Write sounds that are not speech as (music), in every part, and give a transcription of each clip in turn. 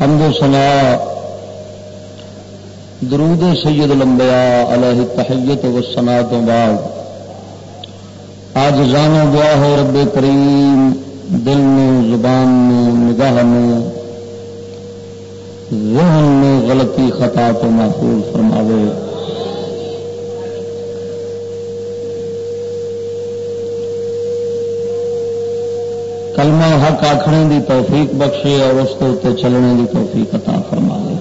حمد و سنا درود سید لمبیا علیہ تحیت و سنا تو بعد. آج جانا گیا ہے رب کریم، دل میں، زبان میں، نگاہ میں، ذہن میں غلطی خطا تو محفوظ فرماوے۔ کلمہ حق آخنے دی توفیق بخشے اور اس کے اتنے چلنے دی توفیق عطا فرماوے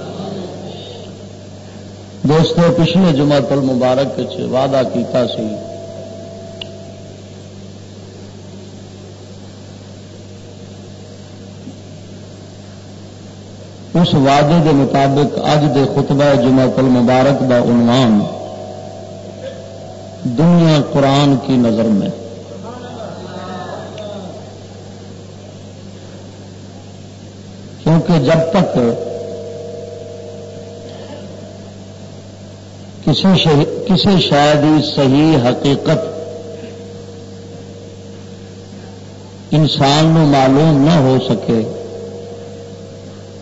دوستو، پچھلے جمعہ تل مبارک وعدہ کیتا سی۔ اس وعدے دے مطابق اج دے خطبہ جمعہ المبارک دا عنوان دنیا قرآن کی نظر میں۔ کیونکہ جب تک کسی کسی شاید صحیح حقیقت انسان نو معلوم نہ ہو سکے،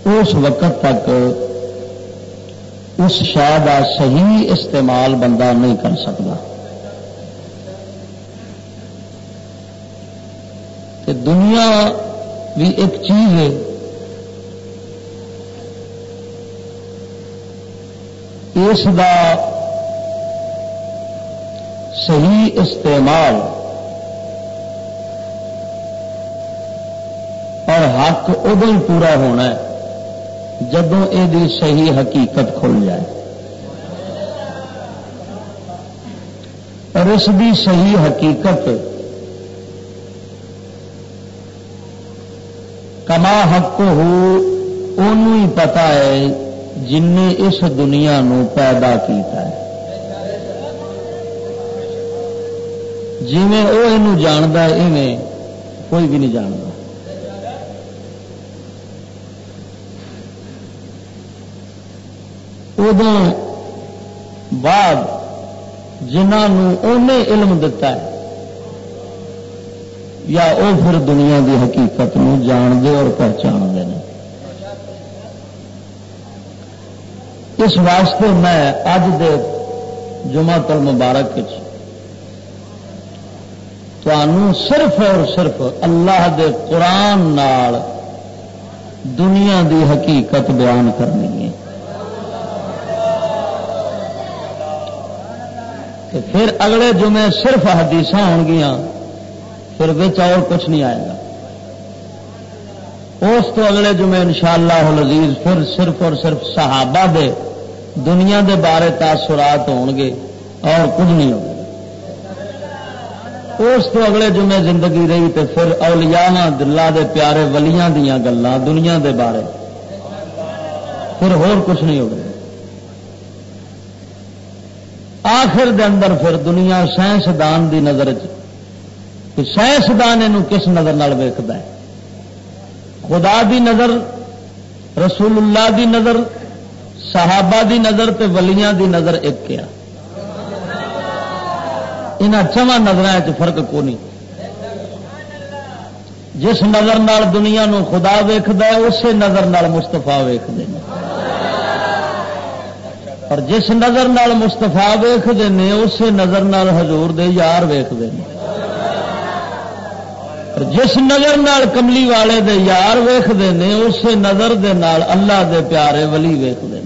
اس وقت تک اس شہ کا صحیح استعمال بندہ نہیں کر سکتا۔ کہ دنیا بھی ایک چیز ہے۔ اس کا صحیح استعمال اور حق ادو ہی پورا ہونا ہے جدوں یہ صحیح حقیقت کھل جائے۔ اور اس کی صحیح حقیقت کما حق ہو جن اس دنیا نو پیدا کیتا ہے۔ جی وہ جانتا ایویں کوئی بھی نہیں جانتا ادو بعد جنہوں علم دتا ہے، یا وہ پھر دنیا کی حقیقت جانتے اور پہچانتے ہیں اس واسطے میں اج دے جمع تل مبارک صرف اور صرف اللہ دے قرآن نال دنیا دی حقیقت بیان کرنی ہے۔ پھر اگلے جمعے صرف حدیث ہو گیا پھر بچ اور کچھ نہیں آئے گا۔ اس تو اگلے جمعے ان شاء اللہ پھر صرف اور صرف صحابہ دے دنیا دے بارے تاثرات ہو گے اور کچھ نہیں ہوگا اس تو اگلے جمعے زندگی رہی تو پھر اولیاء دلہ دے پیارے ولیاں دیا گلان دنیا دے بارے۔ پھر ہور کچھ نہیں ہوگا آخر دے اندر پھر دنیا سائنسدان دی نظر سائنسدان یہ کس نظر نال ویکد ہے؟ خدا دی نظر، رسول اللہ دی نظر صحابہ دی نظر تے ولیاں دی نظر ایک کیا۔ یہاں چواں نظر فرق کو نہیں جس نظر نال دنیا نو خدا ویکد اسی نظر نال مستفا ویختے اور جس نظر نال مستفا ویختے ہیں اسی نظر نال حضور دے یار ویختے ہیں جس نظر نال کملی والے دے یار ویختے ہیں اسی نظر دے نال اللہ دے پیارے ولی ویختے ہیں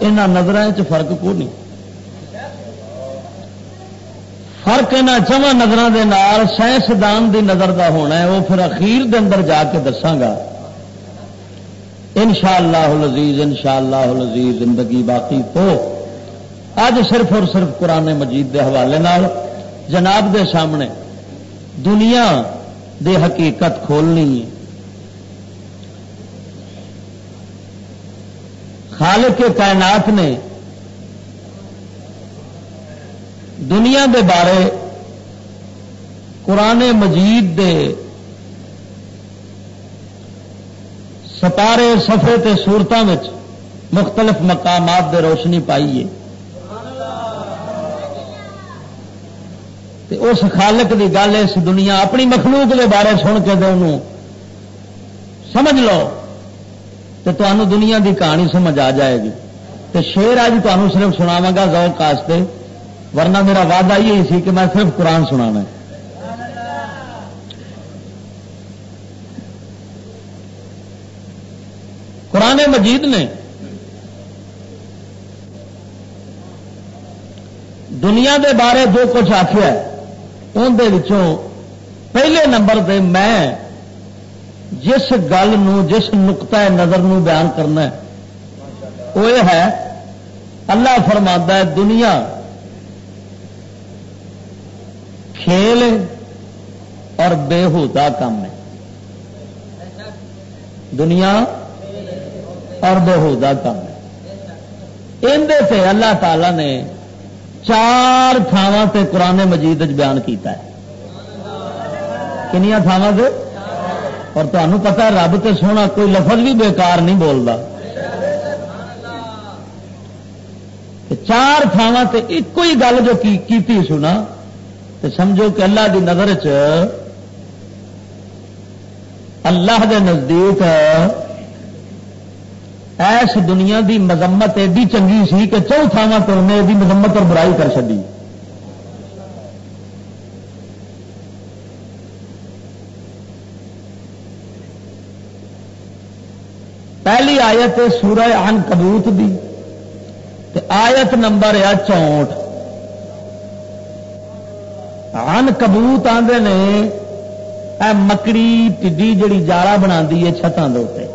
یہاں نظر فرق کو نہیں؟ فرق یہاں چواں نظر سائنسدان دی نظر دا ہونا ہے، وہ پھر اخیر دے اندر جا کے دساگا ان شاء اللہ لذیذ ان شاء اللہ لذیذ زندگی باقی تو۔ اج صرف اور صرف قرآن مجید دے حوالے نال، جناب دے سامنے دنیا دے حقیقت کھولنی ہے۔ خالق کے کائنات نے دنیا دے بارے قرآن مجید دے سپارے سفے تے سورتوں میں مختلف مقامات دے روشنی پائی ہے۔ اس خالق دی گل اس دنیا اپنی مخلوق دے بارے سن کے دے سمجھ لو تو تمہوں دنیا دی کہانی سمجھ آ جائے گی۔ تو شیر آج تمہیں صرف سناوا گا ذوق کاستے ورنہ میرا وعدہ یہی سی کہ میں صرف قرآن سنا قرآن مجید نے دنیا دے بارے جو کچھ آخیا اندر پہلے نمبر دے میں جس گل جس نقطۂ نظر نو بیان کرنا ہے وہ یہ ہے اللہ فرما ہے دنیا کھیل اور بےحودہ کام ہے دنیا اور بےحودہ کام ہے اندر سے اللہ تعالی نے چار تھاواں تے قرآن مجید بیان کیتا ہے۔ کنیا تھاواں سے اور تمہیں پتا رب تے سونا کوئی لفظ بھی بیکار نہیں بولتا چار تھاواں تے ایک ہی گل جو کی کیتی سنا تو سمجھو کہ اللہ دی نظر چ اللہ دے نزدیک ایس دنیا دی مذمت ایڈی چنگی سی کہ چوتھاواں تو انہیں مذمت اور برائی کر چڑی پہلی آیت سورہ ان کبوت دی آیت نمبر ہے چونٹ۔ ان کبوت آدھے نے، اے مکڑی ٹڈی جڑی جالا بنا ہے چھتان دے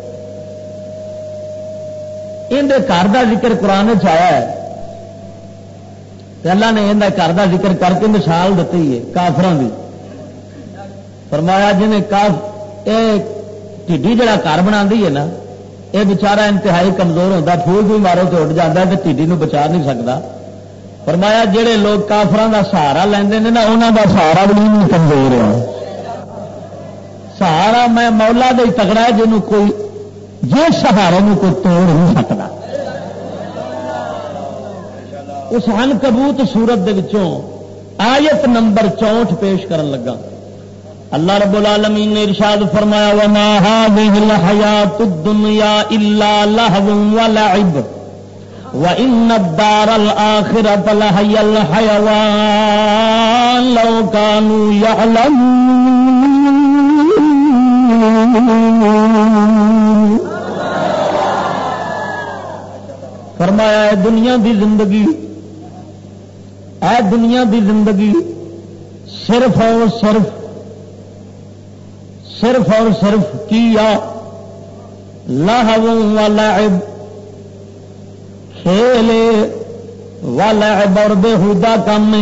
اندر گھر کا ذکر قرآن چیا ہے اللہ نے اندر گھر کا ذکر کر کے مثال دیتی ہے کافران کی فرمایا جی جنہیں کاف یہ ٹھڈی جڑا گھر بنا ہے نا یہ بچارا انتہائی کمزور ہوتا پھول بھی مارو تو اٹھ جاتا ہے تو ٹھڈی بچا نہیں سکتا فرمایا جہے لوگ کافران کا سہارا لیندے نے نا انہوں کا سہارا بھی کمزور ہے۔ سہارا میں مولا دے تگڑا جنہوں کوئی جس سہارے میں کوئی توڑ نہیں سکتا۔ اس ہن کبوت سورت وچوں آیت نمبر چونٹ پیش کرن لگا۔ اللہ رب العالمین نے ارشاد فرمایا، وما هذه الحیات الدنیا الا لهو ولعب۔ وَإِنَّ الدَّارَ الْآخِرَةَ لَهِيَ الْحَيَوَانُ لَوْ كَانُوا يَعْلَمُونَ۔ فرمایا ہے دنیا دی زندگی، اے دنیا دی زندگی صرف اور صرف صرف اور صرف کیا لہو و لعب، کھیل ولعب اور بےحودہ کام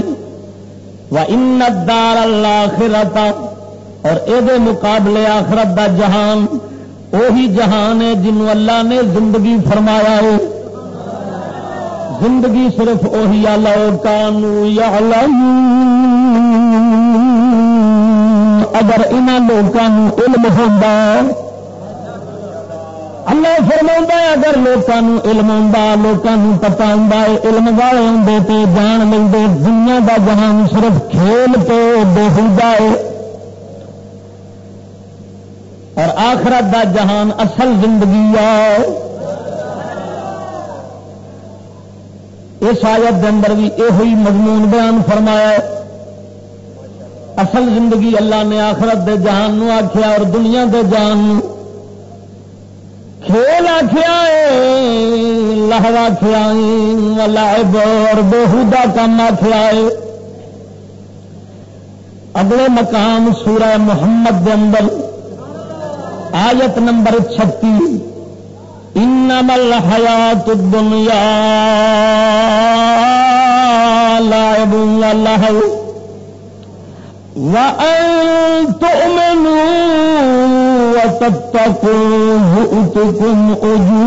و ان دار اللہ اور اے مقابلے آخرت دا جہان وہی جہان ہے جنوں اللہ نے زندگی فرمایا ہے زندگی صرف وہی لوکانو یا اگر ان لوگوں علم ہوتا اللہ فرما اگر لوگوں علم ہوں لوگوں پتا ہوں علم والے ہوں تو جان ملتے دنیا کا جہان صرف کھیل تو بہت ہے۔ اور آخرت دا جہان اصل زندگی آ اس آیت کے اندر بھی یہ مضمون بیان فرمایا اصل زندگی اللہ نے آخرت دے جان نو آخیا اور دنیا دے جان کھیل آخیا لہو آخیا لائب اور بہودا کام آخیا اگلے مقام سورہ محمد دے اندر آیت نمبر چھتی انما الحیات الدنیا لعب وأن تؤمنوا وتتقوا يؤتكم أجوركم۔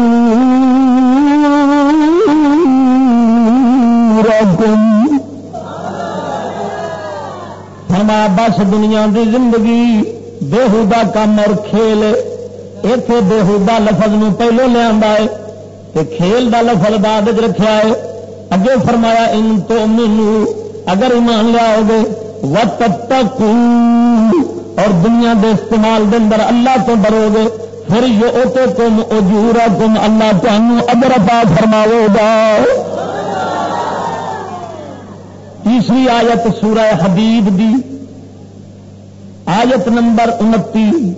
فرما بس دنیا دی زندگی بےحدہ کام اور کھیل اتے بےحدہ لفظ نو پہلو لیا ہے کھیل دا لفظ بعد رکھا ہے۔ اگے فرمایا، ان تو مینو اگر ایمان لیا گے وقت اور دنیا دے استعمال دے اندر اللہ تو ڈرو گے۔ پھر یہ اوتے تم، اجورا تم، اللہ تمہوں ادر پا فرماو گا۔ تیسری آیت سورہ حبیب دی۔ آیت نمبر انتی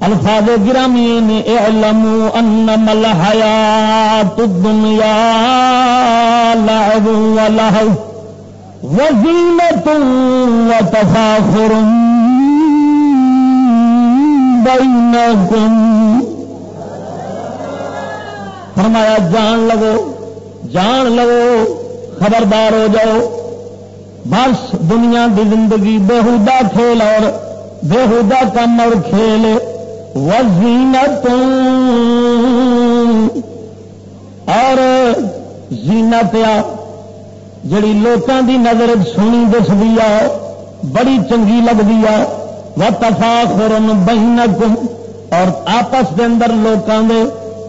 الفاظ گرامی نے اعلموا انما الحیات الدنیا لعب و لہو وزینت و تفاخر بینکم۔ فرمایا، جان لگو جان لگو، خبردار ہو جاؤ۔ بس دنیا دی زندگی بےحدہ کھیل اور بےحدہ کم اور کھیل وزینت اور زینت آ، جڑی لوگوں کی نظر سونی دستی آ، بڑی چنگی لگتی آ، و تفا خورن اور آپس کے اندر لوگوں کے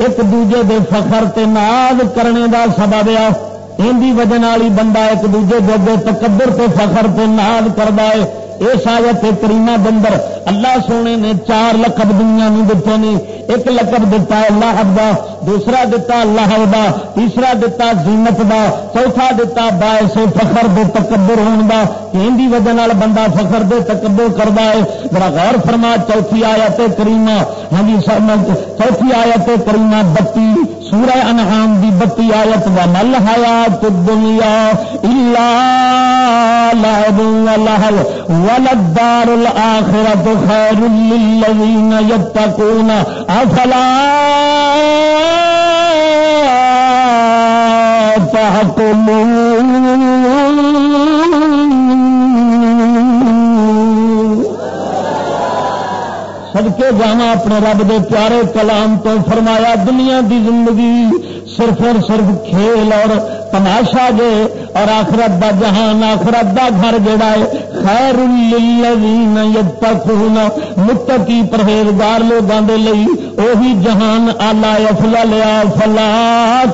ایک دوجے دے فخر تے ناز کرنے دا سبب آ۔ ان وجہ والی بندہ ایک دوجے دے تکبر تے فخر تے ناز کرتا ہے۔ اس آیت کریمہ بندر اللہ سونے نے چار لقب دنیا دیتے ہیں ایک لقب دتا اللہ دا، دوسرا دتا اللہ دا، تیسرا دتا زینت دا، چوتھا دتا باعث فخر دے تکبر ہون دا۔ کہ وجہ نال بندہ فخر دے تکبر کردا ہے۔ ذرا غور فرما، چوتھی آیت کریمہ۔ ہاں جی چوتھی آیت کریمہ بتی سورہ انعام دی بتی آیت و مل حیات الدنیا الا لعب و لہو ولدار الآخرة خیر للذین یتقون افلا تحكمون سڑکے جانا اپنے رب دے پیارے کلام تو فرمایا دنیا دی زندگی صرف اور صرف کھیل اور تماشا دے اور آخرت دا جہان، آخرت دا گھر جڑا ہے خیر للذین یتقون۔ متقی پرہیزگار لوگوں دے لئی اوہی جہان، آلہ افلا لیا فلا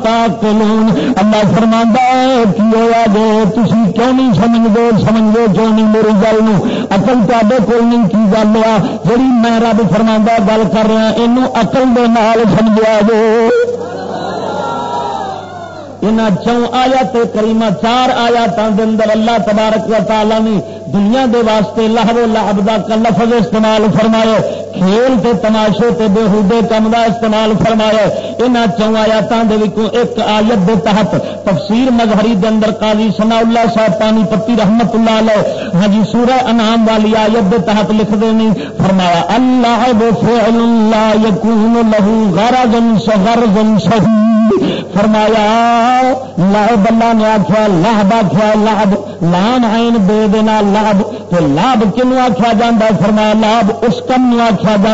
تاقلون اللہ فرماندا ہے کہ ہوا دے تسی کیوں نہیں سمجھ دو کیوں نہیں میری گل نو؟ عقل تے کول نہیں کی گل آ جڑی میں رب فرماندا گل کر رہا اینو عقل دے نال سمجھا دو ان چون آیات کریمہ چار آیاتوں کے اندر اللہ تبارک و تعالی نے دنیا دے واسطے لہو لہب کا لفظ استعمال فرمایا، کھیل تے تماشے تے بےحدے کم کا استعمال فرمایا۔ ان چون آیاتوں کے ایک آیت دے تحت تفسیر مظہری دے اندر قاضی سنا اللہ صاحب پانی پتی رحمت اللہ علیہ ہاں جی سورہ انعام والی آیت دے تحت لکھ دے نہیں فرمایا، اللہ فعل لا يكون له غرض غرض صحیح فرمایا لاہ بلا نے آخیا لاہب آخیا لاہب لان آئن بے دینا لاہب تو لابھ کنو آخیا جا فرمایا لابھ اس کم آخیا جا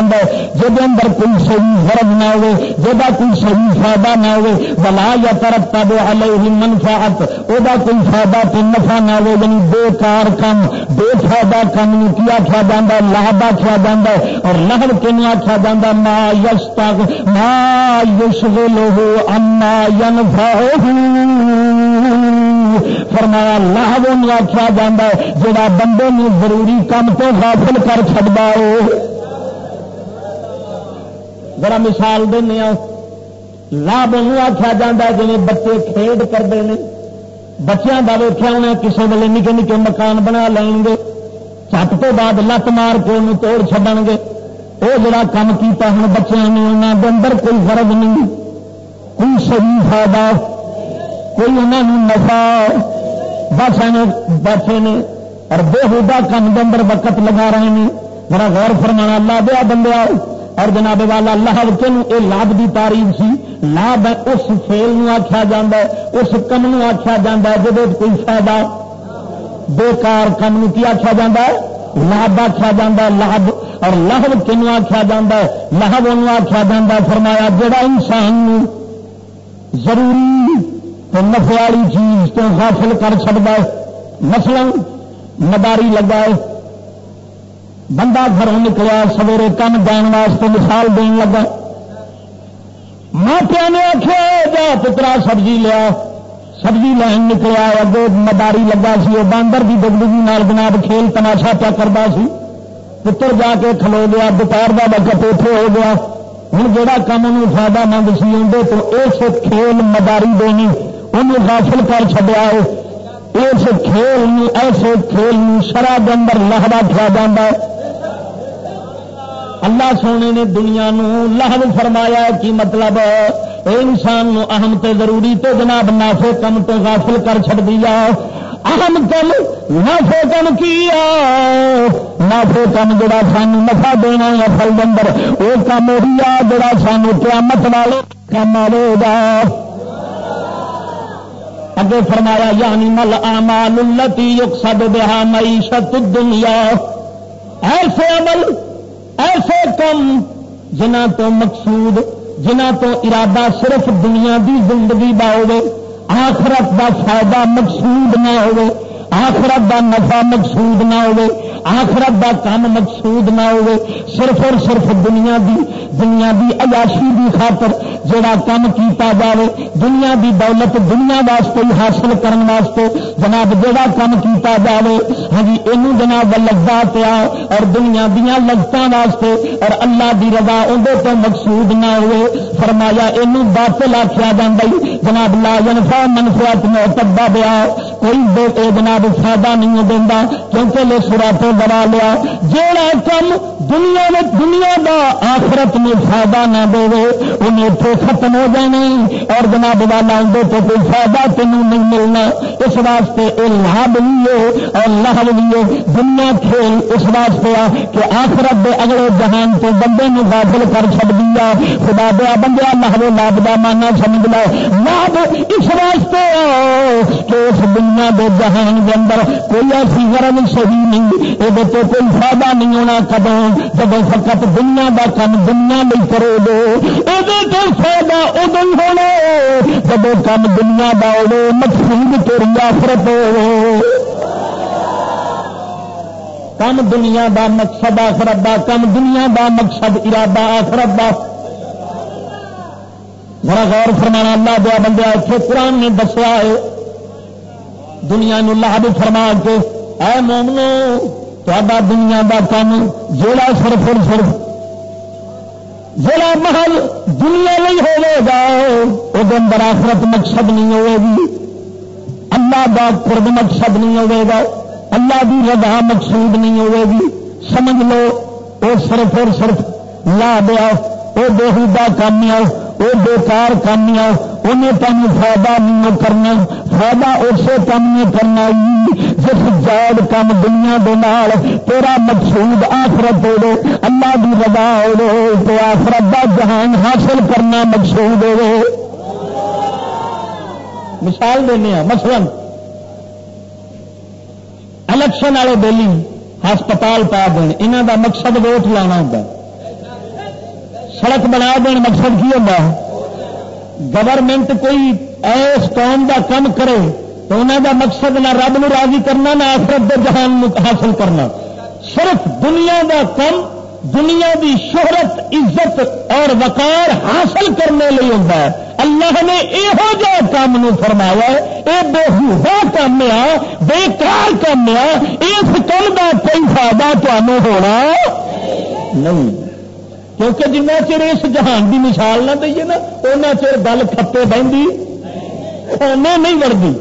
جب اندر کوئی صحیح فرض نہ ہو جا کوئی صحیح فائدہ نہ ہو بلا یا طرف تب علیہ منفعت وہ کوئی فائدہ تو نفع نہ ہو یعنی بےکار کم، بے فائدہ کم نو کی آخیا جا لابھ آخیا جا اور لہب کنو آخیا جا ما یش تک ما یش لو اما ینفع فرمایا لاہ وہ آخیا جا جا بندے نے ضروری کام تو حاصل کر چڑتا ہے۔ ذرا مثال دینا ہاں۔ لابھ ان آخیا جا جی بچے کھیڈ کرتے ہیں بچوں کا ویخیا انہیں کسی ویلے نکے نکے مکان بنا لیں گے۔ چٹ تو بعد لت مار کے انہوں توڑ چڈن گے۔ وہ جڑا کام کیا ہوں بچوں نے انہوں کے اندر کوئی فرض نہیں۔ کوئی صحیح فائدہ کوئی انہوں نفا بس بیٹھے نے اور بےحدہ کام کے اندر وقت لگا رہے ہیں۔ میرا غور فرمانا، اللہ دیا بندے اور جناب والا اللہ یہ لابھ کی تعریف سی؟ لابھ ہے، اس فیل آخیا جا اس کم آخیا جا جب کوئی فائدہ بےکار کم کی آخیا جا لابھ آخیا جا لابھ اور لہب کنو آخیا جا لہب ان آخیا جا فرمایا، جڑا انسان ضروری تو نفے والی چیز تو حاصل کر سکتا ہے۔ مثلا مداری لگا ہے۔ بندہ گھروں نکلیا سویرے کم جان واسطے مثال دین لگا ماپیا نے آخیا جا پترا سبزی لیا۔ سبزی لین نکلیا اگے مداری لگا سی وہ باندر کی دگدگی نال جناب کھیل تماشا پیا کرتا سی۔ پتر جا کے کھلو گیا، دوپہر کا وقت اتنے ہو گیا۔ ہوں جہاں کام فائدہ مند سی اندر تو اس کھیل مداری دینی۔ انہیں حاصل کر چڑیا ہے۔ اس کھیل ایسے کھیل شرح اندر لہبا کیا جا اللہ سونے نے دنیا نو لہب فرمایا کی مطلب انسان نو اہم تے ضروری تو جناب نافے کم تو حاصل کر چڑ دیا اہم کم نافے کم کیا نافے کم جڑا سان نفا دینا یا فل اندر، وہ کم ہوا جڑا سانو قیامت والے کم آئے گا۔ اگے فرمایا یعنی مل امال التی یقصد بہا معیشت دنیا ایسے عمل، ایسے کم جنہ تو مقصود، جنہ تو ارادہ صرف دنیا دی زندگی دا ہوے آخرت دا فائدہ مقصود نہ ہوئے. آخرت دا نفع مقصود نہ ہوے آخرت دا کام مقصود نہ ہوے صرف اور صرف دنیا دی دنیا دی عیاشی دی خاطر جڑا کام کیتا جاوے، دنیا دی دولت دنیا واسطے حاصل کرن واسطے جناب جڑا کام کیتا جاوے ہاں جی اینو جناب لگتا پیا اور دنیا دیا لگتاں واسطے اور اللہ دی رضا اندر تو مقصود نہ ہوئے۔ فرمایا اینو باطل آخیا جاندی جناب لا ینفع منفعت معتبہ بیا۔ کوئی جناب فائدہ نہیں دینا، کیونکہ لے سورا تو بنا لیا۔ جڑا کم دنیا میں دنیا دا آخرت میں فائدہ نہ دے، انہیں اتنے ختم ہو جانے۔ اور جناب والا اندر تو کوئی فائدہ تینوں نہیں ملنا۔ اس واسطے یہ لابھ بھی ہے اور لہب بھی ہے۔ دنیا کھیل اس واسطے آ کہ آخرت دے اگلے جہان تو بندے نے حاصل کر چڑ دیا۔ خدا دیا بندے لہب لابھ کا مانا سمجھ لو۔ لابھ اس واسطے کہ اس دنیا دے جہان کے اندر کوئی ایسی غرض صحیح نہیں یہ کوئی فائدہ نہیں ہونا کدوں جب فقط دنیا کا کام دنیا نہیں کرو گے یہ فائدہ ادو ہونا جب کام دنیا کا ہو مقصود تیری آفرت ہو کم دنیا دا مقصد آخرت دا کم دنیا دا مقصد ارادہ آخرت دا بڑا غور فرمانا اللہ دیا بندے اتنے قرآن نے دسیا ہے دنیا نو لاہ فرما کے، اے مومنو تا دنیا کا کام جڑا صرف اور صرف جڑا محل دنیا نہیں ہوے گا وہ اندر آخرت مقصد نہیں ہوے گی۔ اللہ کا قرب مقصد نہیں ہوے گا، اللہ کی رضا مقصود نہیں ہوے گی۔ سمجھ لو وہ صرف اور صرف لا دیا وہ بےحدہ کام آؤ وہ بےکار کام آؤ انہیں تم فائدہ نہیں کرنا۔ فائدہ اسے کام نہیں کرنا جس جاد کام دنیا دال تیرا مقصود آخرت ہو اللہ کی رضا ہو تو آخرت کا جہان حاصل کرنا مقصود ہو مثال دینا مثلا الیکشن والے بیلی ہسپتال پا دین انہوں دا مقصد ووٹ لانا ہوں سڑک بنا دین، مقصد کی ہوتا گورنمنٹ کوئی ایس قوم دا کم کرے تو انہوں دا مقصد نہ رب نو راضی کرنا نہ آخرت دے جہان حاصل کرنا۔ صرف دنیا دا کم، دنیا دی شہرت، عزت اور وقار حاصل کرنے لیے ہوتا ہے۔ اللہ نے یہو جہ کام فرمایا یہ بےحا کام آ بےکار کام آ اس کام کا کوئی فائدہ تمہیں ہونا نہیں۔ کیونکہ جنہ چر اس جہان کی مثال نہ دئیے نا ان چر گل کھپے بہتی کھانے نہیں لڑتی۔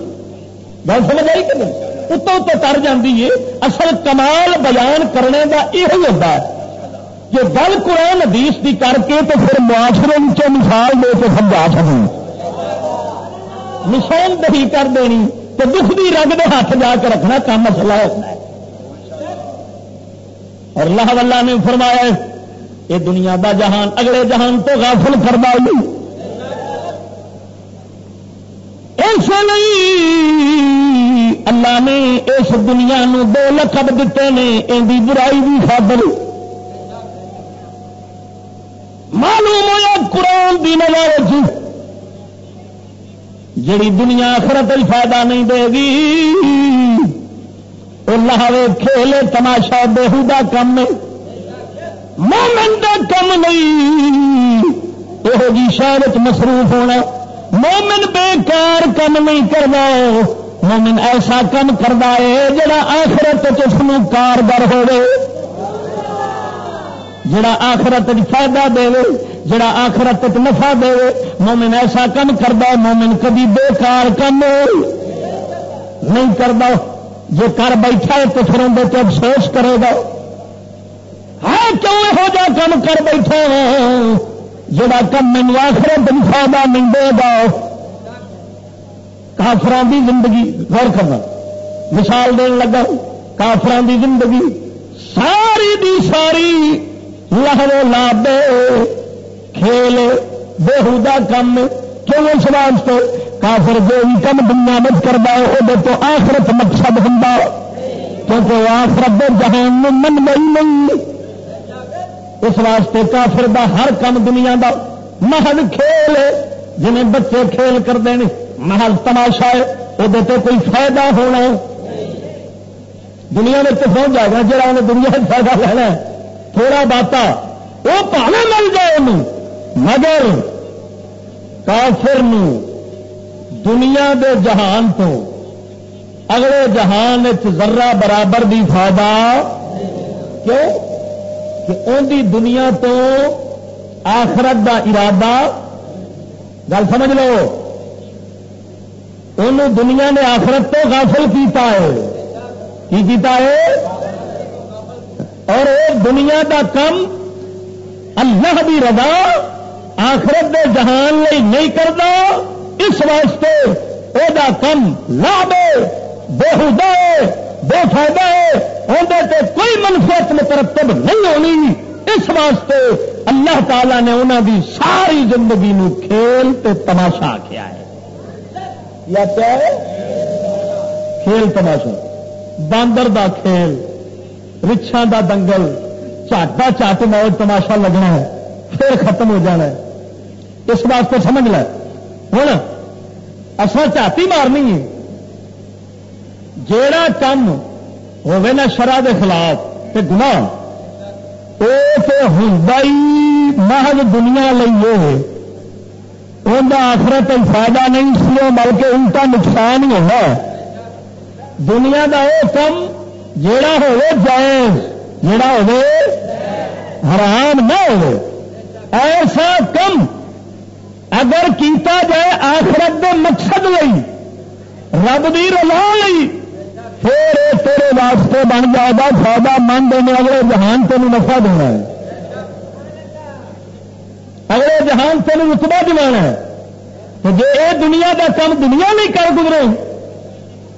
گل سمجھ آئی کہ نہیں؟ اتوں تو تر جاتی ہے۔ اصل کمال بیان کرنے کا یہ ہوتا ہے۔ جو گل قرآن حدیث کی کر کے تو پھر معاشرے مثال دے کے سمجھا سکیں نشان دہی کر دینی تو دکھ بھی رنگ دے ہاتھ جا کے رکھنا کام مسئلہ ہوتا ہے۔ اور اللہ واللہ نے فرمایا یہ دنیا دا جہان اگلے جہان تو غافل کروا ایسے نہیں۔ اللہ نے اس دنیا نو دو لقب دیتے ہیں یہ برائی بھی خبر معلوم ہوا قرآن دی نظر جڑی دنیا آخرت فائدہ نہیں دے گی اللہ کھیل تماشا بہو کا کم مومن کا کم نہیں۔ یہ جی شہر مصروف ہونا۔ مومن بےکار کم نہیں کرنا ہے مومن ایسا کم کرتا ہے جڑا آخرت اس کارگر ہوئے جڑا آخرت فائدہ دے، جڑا آخرت نفع دے، مومن ایسا کم کرتا مومن کبھی بےکار کم نہیں کرتا جو کر بیٹھا ہے تو پھر اندر افسوس کرے گا۔ ہاں کیوں یہو جا کم کر بیٹھا جڑا کم مینو آخرت فائدہ نہیں دے گا کافران کی زندگی، غور کرنا۔ مثال دین لگا کافران کی زندگی ساری دی ساری لہو لاب کھیل بےحدا کم۔ کیوں اس واسطے کافر جو بھی کم دنیا مت کرتا ہے، وہ تو آخرت مقصد ہوں کیونکہ آخرت جہان من نہیں۔ اس واسطے کافر دا ہر کم دنیا دا محل کھیل جنہیں بچے کھیل کرتے ہیں محل تماشا ہے وہ کوئی فائدہ ہونا ہے۔ دنیا میں تو پہنچ جائے گا جا دنیا میں فائدہ لینا ہے۔ تھوڑا باتا، وہ پہلے مل جائے مگر کافر دنیا دے جہان تو اگلے جہان ذرہ برابر بھی فائدہ کیوں؟ کہ ان دی دنیا تو آخرت دا ارادہ، گل سمجھ لو ان دنیا نے آخرت تو غافل کیتا ہے۔ کی کیتا ہے؟ اور دنیا دا کم اللہ دی رضا آخرت دے جہان لئی نہیں کرتا اس واسطے وہ کم لا دے بےحدہ بے فائدہ ہے اندر کوئی منفیت مترتب نہیں ہونی۔ اس واسطے اللہ تعالی نے انہوں دی ساری زندگی نو کھیل تے تماشا کیا ہے۔ یا کیا ہے؟ کھیل تماشا۔ باندر دا کھیل رچھان دا دنگل چاٹا چاٹ موج تماشا لگنا ہے، پھر ختم ہو جانا ہے۔ اس واسطے سمجھ لے۔ ہوں اصل چاٹی مارنی ہے۔ جیڑا کم ہوے نا شرح کے خلاف تے گنا وہ تو ہوں محض دنیا لیے ان آخرت فائدہ نہیں سی بلکہ ان کا نقصان ہی ہونا دنیا کا وہ کم جڑا ہوے جائز جڑا ہوے حرام نہ ہو ایسا کم اگر کیتا جائے آخرت دے مقصد لئی، رب دی رضا لئی پھر تیرے واسطے بن جائے گا فائدہ من دینے، اگلے جہان تین نفع دینا ہے۔ اگلے جہان تین رتبہ دلانا ہے۔ تو جی یہ دنیا کا کم دنیا نہیں کر گزرے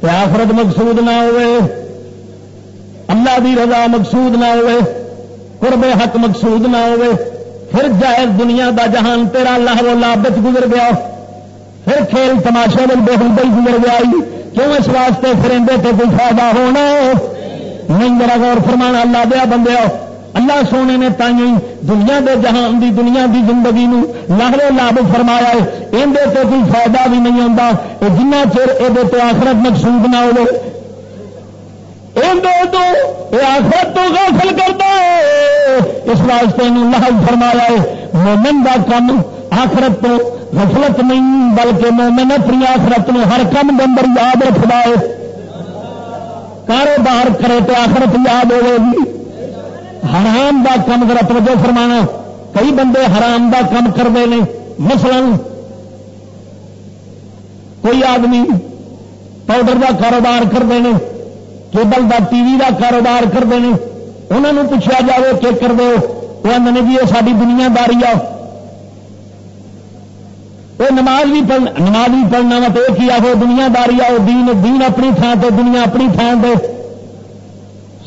تو آخرت مقصود نہ ہوئے۔ اللہ دی رضا مقصود نہ ہوئے، قرب حق مقصود نہ ہوئے۔ پھر جائز دنیا دا جہان تیرا اللہ وہ لابت گزر گیا۔ پھر کھیل تماشے میں بہت بڑی گزر گیا۔ کیوں اس واسطے پھر اندر تو کوئی فائدہ ہونا؟ نہیں میرا غور فرمانا، اللہ دیا بندے اللہ سونے نے تھی دنیا دے جہان دی، دنیا دی زندگی نو لاہو لاب فرمایا ہے۔ اندر تو کوئی فائدہ بھی نہیں آتا جنہ چر یہ آخرت مقصود نہ ہو آخرت تو غافل کرتا ہے۔ اس واسطے لاہو فرمایا ہے، مومن کا کم آخرت تو غفلت نہیں، بلکہ مومن اپنی آخرت نو ہر کم نمبر یاد رکھتا ہے۔ کاروبار کرے تو آخرت یاد ہوئے گی۔ حرام دا کم ذرا توجہ فرمانا۔ کئی بندے حرام دا کم کرتے ہیں مثلا کوئی آدمی پاؤڈر دا کاروبار کرتے ہیں کیبل دا ٹی وی دا کاروبار کرتے ہیں انہوں پوچھا جائے کہ کر دو وہ آدھے جی یہ ساری دنیا داری آ۔ نماز بھی پڑھنا نماز بھی پڑھنا وا تو یہ آخو دنیا داری آؤ، دین دین اپنی تھان سے دنیا اپنی تھان سے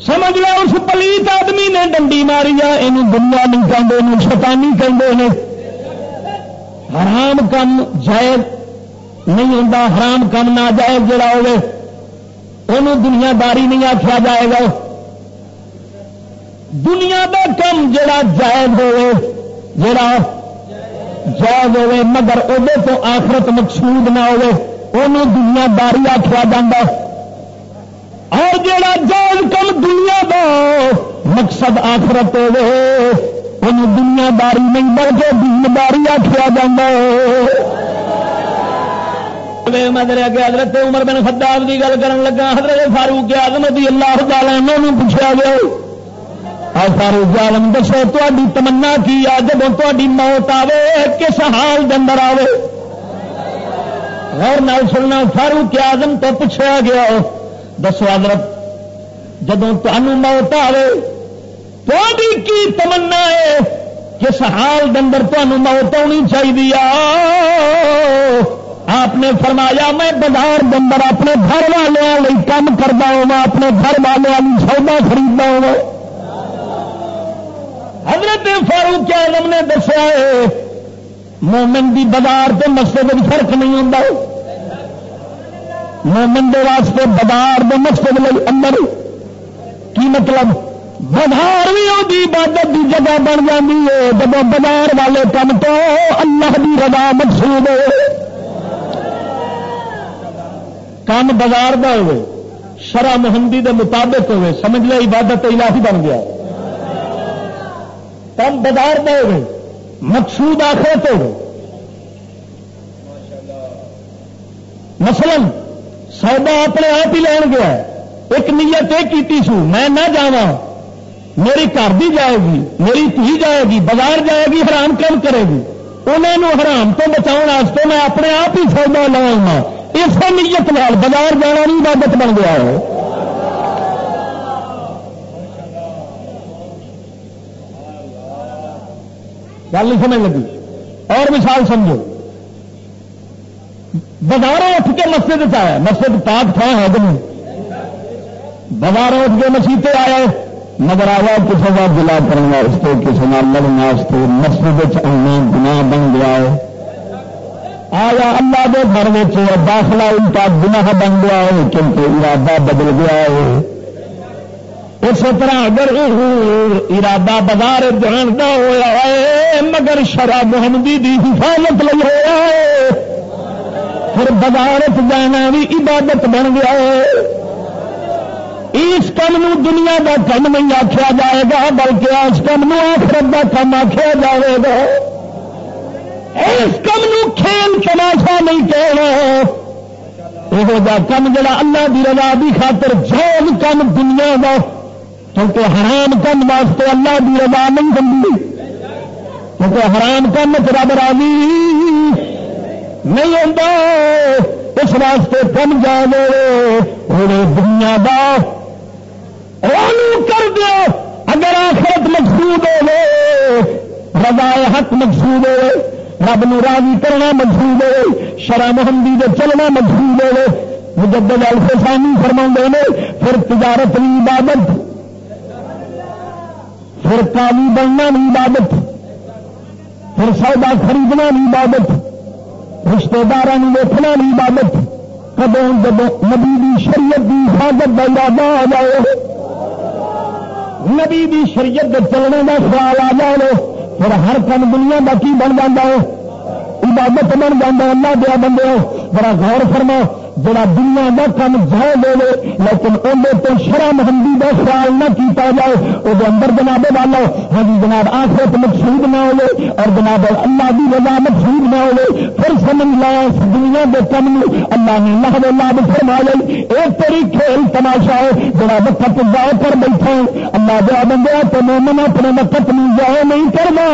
سمجھ لو، اس پلیت آدمی نے ڈنڈی ماری آ یہ دنیا نہیں کہتے شتانی کہتے حرام کم جائز نہیں ہوں حرام کم نہ جائز جڑا ہوے انہوں دنیا داری نہیں آخیا جائے گا۔ دنیا کا کم جڑا جائز ہوے جڑا جائز ہوے مگر وہ تو آخرت مقصود نہ ہوے انہوں دنیا داری آخیا جا اور جڑا جائز کم دنیا دا مقصد آخرت ان دنیا داری نہیں، بلکہ دین داری آخیا جا مدر اگے حضرت عمر بن خطاب کی گل کر لگا، حضرت فاروق آدم دی اللہ تعالی پوچھا گیا۔ فاروق عالم دسو تاری تمنا کی آ جب تاری موت آوے، کس حال اندر آوے؟ غور نال سننا، فاروق آدم تو پوچھا گیا دسو حضرت جدو موت آئے تو کی تمنا ہے؟ کس حال دندر تمہیں موت ہونی چاہیے آپ نے فرمایا، میں بازار دندر اپنے گھر والوں کام کرتا ہوں اپنے گھر والوں سودا خریدتا ہوں۔ حضرت فاروق آلم نے دسیا ہے، مومن کی بازار سے مسجد فرق نہیں ہوتا مومن دے واسطے بازار دے مسجد لئی اندر کی مطلب؟ بازار بھی وہ عبادت کی جگہ بن جاتی ہے۔ جب بازار والے کم تو اللہ کی رضا مقصود ہے۔ کام بازار کا ہوئے شرح محمدی دے مطابق ہوئے، سمجھ لے عبادت الہی بن گیا۔ کم بازار کا ہوئے مقصود آخرت ہوئے مثلاً سودا اپنے آپ ہی لین گیا ایک نیت یہ کی سو، میں نہ جا میری گھر بھی جائے گی، میری تھی جائے گی، بازار جائے گی، حرام کم کرے گی۔ انہوں حرام تو بچاؤ میں اپنے آپ ہی سودا لوا اس نیت لال بازار جانا نہیں عبادت بن گیا ہے۔ گل نہیں سمجھ لگی۔ اور مثال سمجھو۔ بازاروں اٹھ کے مسجد آیا۔ مسجد پاک تھا ہے دن بازاروں اٹھ کے مسیطے آیا۔ مگر آیا کسی کا گلا کرنا واسطے، کسی نہ لڑنے واسطے مسجد آنا گنا بن گیا ہے۔ آیا اللہ کے گھر میں داخلہ الٹا گناہ بن گیا ہے، کیونکہ ارادہ بدل گیا ہے۔ اسی طرح اگر ارادہ بازار جانتا ہوا ہے، مگر شراب محمدی کی حفاظت لگ ہوا ہے۔ پھر بازار جانا بھی عبادت بن گیا ہے۔ اس کم دنیا کا کم نہیں آخیا جائے گا، بلکہ اس کم آخرت کا کم آخیا جائے گا۔ اس کم کھیل تماشا نہیں کہنا۔ یہ کم جڑا اللہ کی رضا کی خاطر جوز کم دنیا کا کیونکہ حرام کم واسطے اللہ کی رضا نہیں بنتی کیونکہ حرام کم رب راضی نہیں ہوتا اس واسطے کم جا دے دنیا دا کر دو اگر آخرت مقصود ہو رضا حق مقصود ہو رب نو راضی کرنا مقصود ہو شرح محمدی دے چلنا مقصود ہو مجدد الفسانی فرما نے، پھر تجارت بھی عبادت پھر کالی بننا بھی عبادت، پھر سودا خریدنا بھی عبادت رشتے دار ویکنا نہیں عبادت۔ کدو جب نبی کی شریعت کی حفاظت کا ارادہ آ جائے، نبی دی شریعت چلنے کا خیال آ جائے، پھر ہر کم دنیا کا کی بن جاتا ہے؟ عبادت بن جانا اللہ دیا بندے بڑا غور فرما جڑا دنیا کا کام جائے دے لیکن اندر تو شرم ہندی کا خیال نہ کیتا جائے۔ وہ اندر جناب والا ہاں جی جناب آخرت مقصود نہ ہوئے اور جناب اللہ کی رضا مقصود نہ ہوئے، پھر سمجھ لایا اس دنیا کے کم اللہ نے لہ لاب فرما لی ایک تری کھیل تماشا ہے جڑا وقت ضائع کر بیٹھے اللہ دیا بندے، تو مومن اپنے وقت میں ضائع نہیں کرنا۔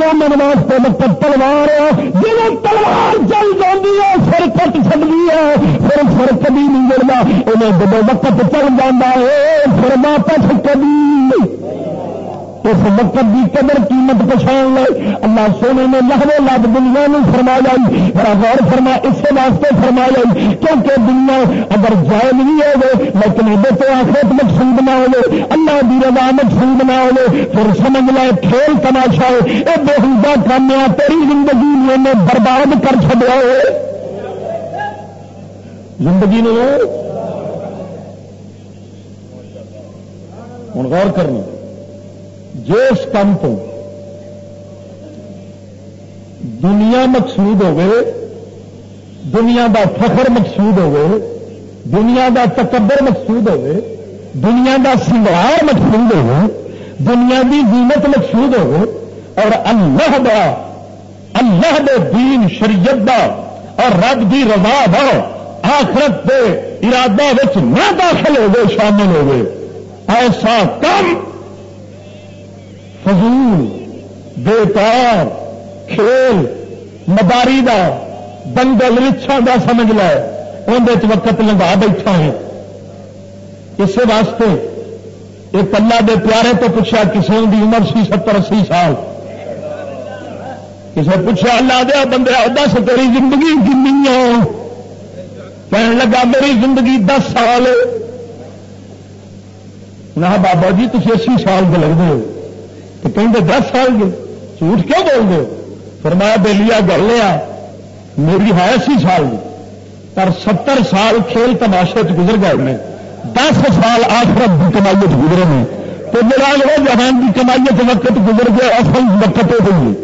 مومن واسطے وقت تلوار ہے جی تلوار چل جاتی ہے سر کٹ سکتی ہے۔ پھر سر کبھی نہیں جڑتا انہیں جب وقت چل جانا ہے، پھر واپس کبھی۔ اس وقت کی قدر قیمت پچھان لے۔ اللہ سونے نے لہو لب دنیا نے فرما لائی بڑا غور فرما، اس واسطے فرما لائی کیونکہ دنیا اگر جائز نہیں ہوگی، لیکن یہ تو آخرت مقصود نہ ہوگی، اللہ دی رضا مقصود نہ ہوگی۔ پھر سمجھ لائے کھیل تماشا ہے۔ یہ بہت کام تیری زندگی نے برباد کر چڑیا ہے۔ زندگی نے ہوں، غور کرنا۔ جس کام تو دنیا مقصود ہوگی دنیا دا فخر مقصود ہوگی دنیا دا تکبر مقصود ہوگی دنیا دا سنگار مقصود ہوگی دنیا دی زینت مقصود ہوگی اور اللہ دا، اللہ دے دین، شریعت دا، اور رب دی رضا دا۔ آخرت کے ارادہ نہ داخل ہو گئے شامل ہو گئے ایسا کم فضول، بیکار کھیل مداری دا دنگل رچھا دا سمجھ لے اندر وقت لگا بیٹھا ہے۔ اسی واسطے یہ پلا دے پیارے تو پوچھا کسی کی عمر سی، ستر، اسی سال؟ کسی پوچھا، اللہ دیا بندے دس تیری زندگی کنی کہنے لگا، میری زندگی دس سال نہ بابا جی تھی اسی سال کے لگتے ہو۔ تو کہیں دس سال کے جھوٹ کیوں بول دو فرمایا بے لیا گل لیا میری ہے اسی سال پر ستر سال کھیل تماشے گزر گئے میں دس سال آخرت کی کمائی گزرے ہیں تو میرا لوگ جہان کی کمائی وقت گزر گئے اصل وقت ہو گئی۔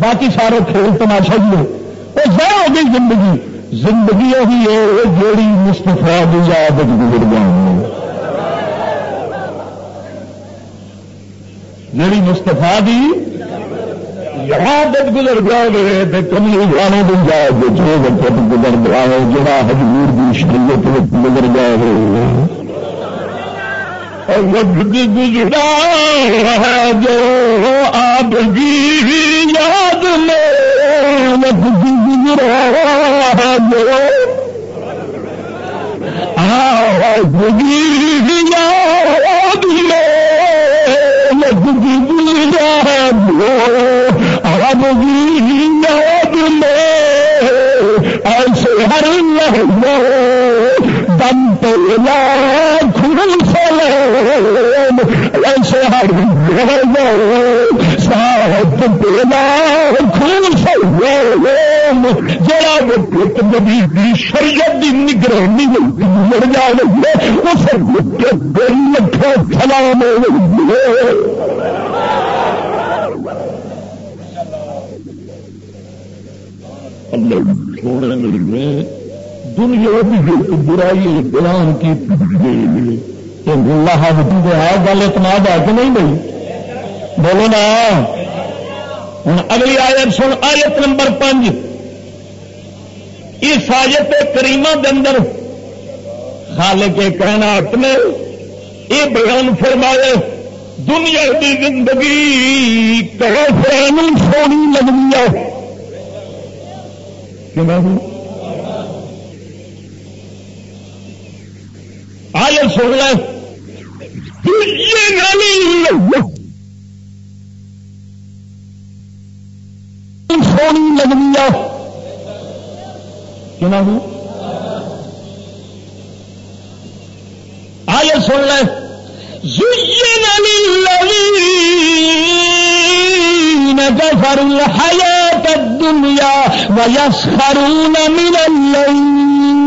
باقی سارے کھیل تماشا ہی وہ ضائع ہو گئی زندگی۔ زندگی وہی ہے، وہ جیڑی مستفا کی یاد گزر جان جیڑی مستفا کی یاد گزر جائے کمی جانے کی یاد جو وقت گزر جائے جڑا حجور کی شریعت گزر جائے وقت گزرا جو آپ کی یاد میں ایسے ہر جڑا نبی شریعت کی نگرانی مڑ جائے، اس لکھا، سلام دنیا کی برائی بیان کی اللہ گل اعتماد ہے کہ نہیں بھائی؟ بولو نا۔ ہوں، اگلی آیت سن، آیت نمبر پانچ۔ اس آیت کریمہ دے اندر خالے کے کہنا اپنے یہ بیان فرمائے دنیا کی زندگی فرین سونی لگنی ہے۔ آئے سن لے۔ یعنی سونی لگنی ہے۔ کیوں نہ ہوں؟ آئے سن لے كفروا الحياة الدنيا ويسخرون من الذين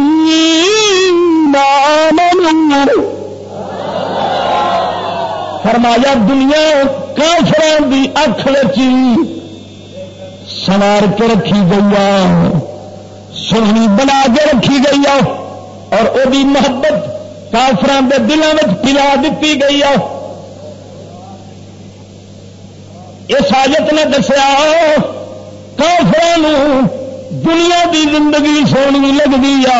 آمنوا۔ فرمایا، دنیا کافر کی اکھ سوار کے رکھی گئی سونی بنا کے رکھی گئی اور وہ محبت کافران کے دلوں میں پلا دیتی گئی اس حاجت نے دسیا کافران دنیا کی زندگی سونی لگتی آ۔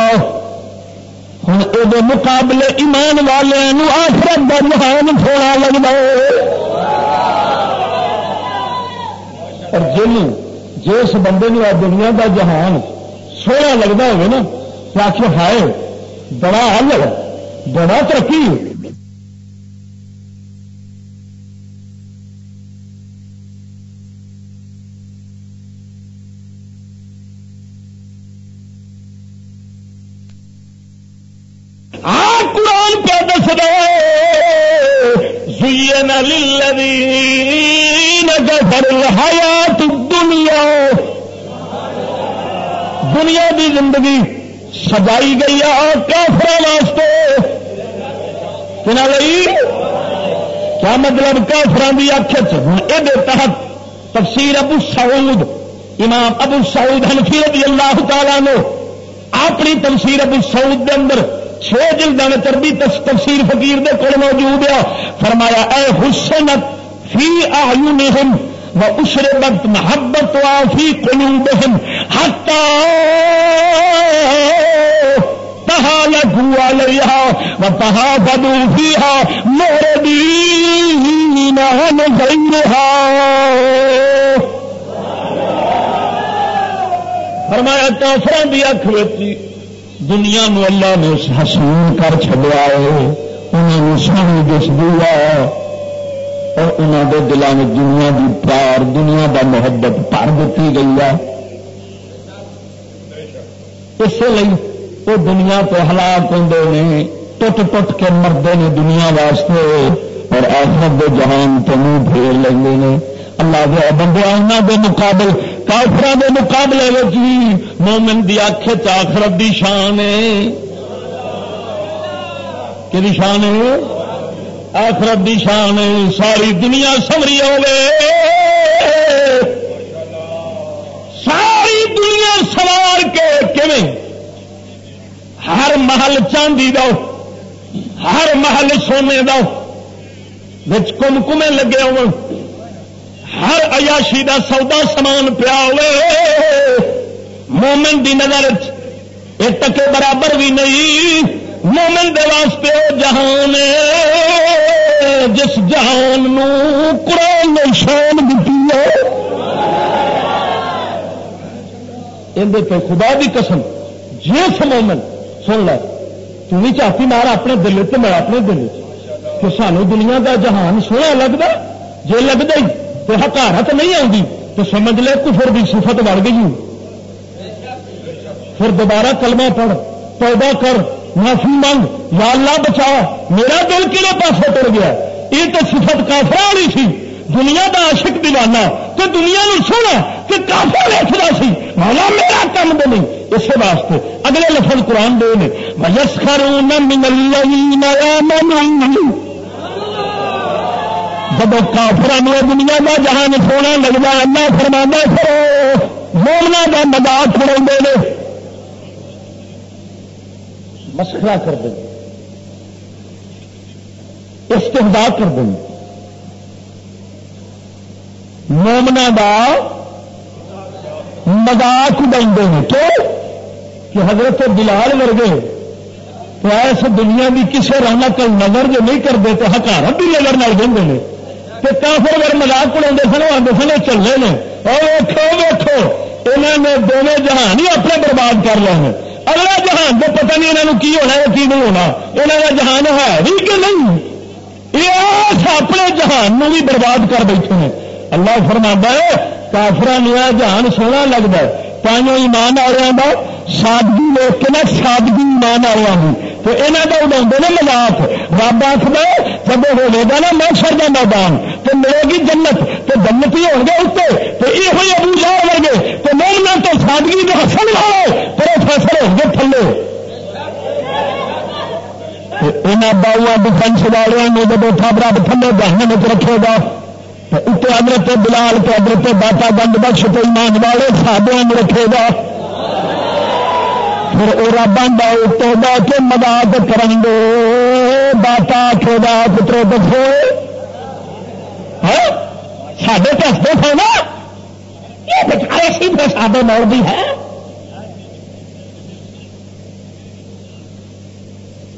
ہوں یہ مقابلے ایمان والوں آخرت کا جہان سونا لگتا اور جن جس بندے نے دنیا کا جہان سونا لگتا ہوگا نا تو آخر ہائے، بڑا حل ہے، بڑا ترقی للذين كفروا الحياة الدنيا دنیا دی زندگی سجائی گئی ہے کافر واسطے۔ لئی؟ کیا مطلب کافران دی آخر یہ تحت تفسیر ابو سعود، امام ابو سعود حنفی رضی اللہ تعالیٰ نے اپنی تفسیر ابو سعود دے اندر چھ جلدان چربی تفسیر فقیر دے کول موجود ہے۔ فرمایا، اے حسنت، فی اعینہم و اشربت محبت وا فی قلوبہم حتا تہالکو علیہا و تہافدو فیہا موردین عن غیرہا فرمایا کافران دی اکھ وچ دنیا نو اللہ نے حسین کر چلیا ہے انہوں سونی دس دیا اور انہوں دے دلوں میں دنیا دی پیار دنیا دا محبت پڑ دیتی گئی ہے۔ اس لیے وہ دنیا تو ہلاک ہوں نے ٹوٹ ٹوٹ کے مردے نے دنیا واسطے اور آخرت دے جہان تو منہ پھیر لیں اللہ دیا بندے انہوں دے مقابل کافر دے مقابلے میں مومن دی اکھ آخرت دی شان ہے۔ کہ شان ہے؟ آخرت دی شان ساری دنیا سمری ہوے ساری دنیا سوار کے کیویں؟ ہر محل چاندی دو ہر محل سونے دو کم کمے لگے ہو ہر عیاشی دا سودا سامان پیا ہوئے۔ مومن دی نظر ایک ٹکے برابر بھی نہیں۔ مومن دے واسطے جہان جس جہان نو قرآن نے شان دیتی ہے۔ اندر خدا دی قسم، جس مومن، سن لے تھی چاہتی مار اپنے دل سے میں اپنے دل کہ سانو دنیا دا جہان سونا لگتا جی لگتا ہی تو حکارت نہیں آتی تو سمجھ لے کفر کی صفت بڑھ گئی۔ پھر دوبارہ کلمہ پڑھ پیدا کر، معافی منگ، یا اللہ بچا، میرا دل کہڑے پاس تر گیا یہ تو صفت کافر والی سی۔ دنیا کا عاشق دیوانا تو دنیا نو سونا کہ کافر ویچنا سی۔ مولا، میرا کام دے نہیں۔ اس واسطے اگلے لفظ قرآن دے نے۔ یس خرون جب کافر دنیا کا جہان سونا لگتا اللہ فرما پھر مومنا کا مزاق اڑا مسخرا کر دیں استفدا کر دیں مومنا کا مزاق اڑا کیوں؟ کہ حضرت بلال ورگے تو ایس دنیا کی کسی رونق نظر جو نہیں کرتے تو ہکارت بھی نظر نہ دیں کہ کافر اگر مزاق اڑا سن آتے سن چلے نے۔ اور ویکو ویکو انہوں نے دونوں جہان ہی اپنے برباد کر لے ہیں اگلا جہان تو پتہ نہیں انہوں کی ہونا ہے، کی نہیں ہونا یہاں کا جہان ہے بھی کہ نہیں؟ یہ اپنے جہان بھی برباد کر بیٹھے ہیں۔ اللہ فرما ہے کافران جہان سونا لگتا ہے۔ پانچوں ایمان والوں کا سادگی لوگ کے نا سادگی ایمان والوں کی تو یہاں کا اڑا نا مزاق رب آخر جب ہونے گا نا محشر کا میدان تو ملے گی جنت، تو جنت ہی ہو گئے اتنے تو یہ ہوئی ابو جا لگے تو مومنا تو سادگی کے ہسن والے پروفیسر ہو گئے تھلے۔ یہاں باؤ ڈیفینس والوں نے جب ٹھاب رب تھلے بہن رکھے گا اتنے ادرت بلال کے ادرت داتا گنج بخش تو ایمان والے سادے رکھے گا پھر وہ رب آدھا اتو بہ کے مدد کریں گے داتا آخے گا، پترو دسو۔ ہاں؟ سڈے دستے تھے نا یہ بچارے سی پھر سادے موڑ بھی ہے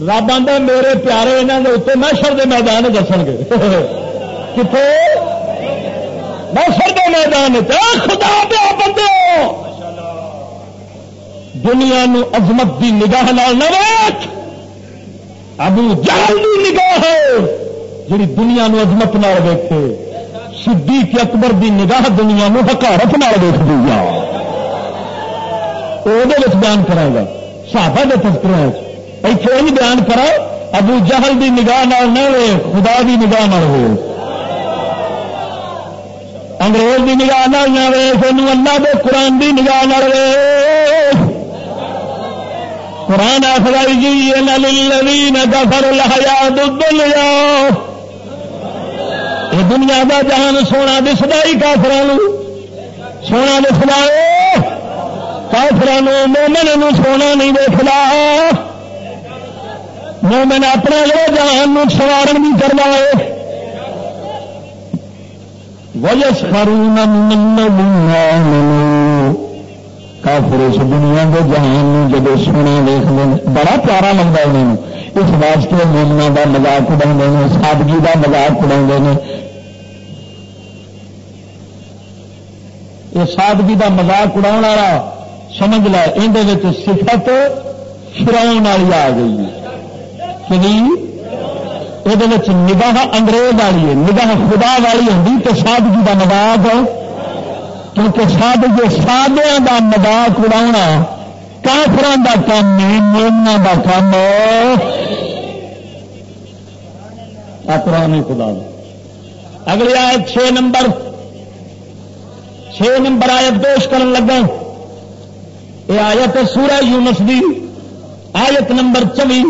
رب آدھا میرے پیارے یہاں کے اتنے محشر کے میدان دس گے۔ (laughs) کتنے محشر کے میدان خدا پیا بندے! دنیا نو عظمت دی نگاہ نال نہ ابو جال دی نگاہ جی دنیا نو عظمت نال ویکھے۔ صدیق اکبر دی نگاہ دنیا نو حکارت نال ویک دیا وہ بیان کرا گا۔ صحابہ کے تذکرہ ایتھے بھی بیان کرا ابو جہل دی نگاہ نال نہ ہوئے خدا دی نگاہ نہ ہوئے انگریز دی نگاہ نال نہ ہوئے سنو اللہ دے قرآن دی نگاہ نہ ہوئے قرآن آخرائی جی للذین کفر الحیات الدنیا یہ دنیا دا جہان سونا دستا ہی کافران سونا دستا کافران مومن سونا نہیں دیکھتا مومن اپنا جو جہان سوارن بھی کرنا ہے۔ وجس کروں کافر اس دنیا کے جہان جب سونا دیکھ لیں بڑا پیارا لگتا انہوں اس واسطے مومنا کا مزاق اڑا سادگی کا مزاق اڑا یہ سادگی کا مزاق اڑا سمجھ لا یہ صفت فراؤن والی آ گئی ہے۔ یہ نگاہ انگریز والی ہے نگاہ خدا والی ہوگی تو سادگی کا مزاق کیونکہ سادگی سادیا کا مزاق اڑا کافران کا کام ہے مومنا کا کام پرانی خدا اگلی آیت چھ نمبر چھ نمبر آیت پیش کر لگا یہ آیت سورہ یونس دی آیت نمبر چوی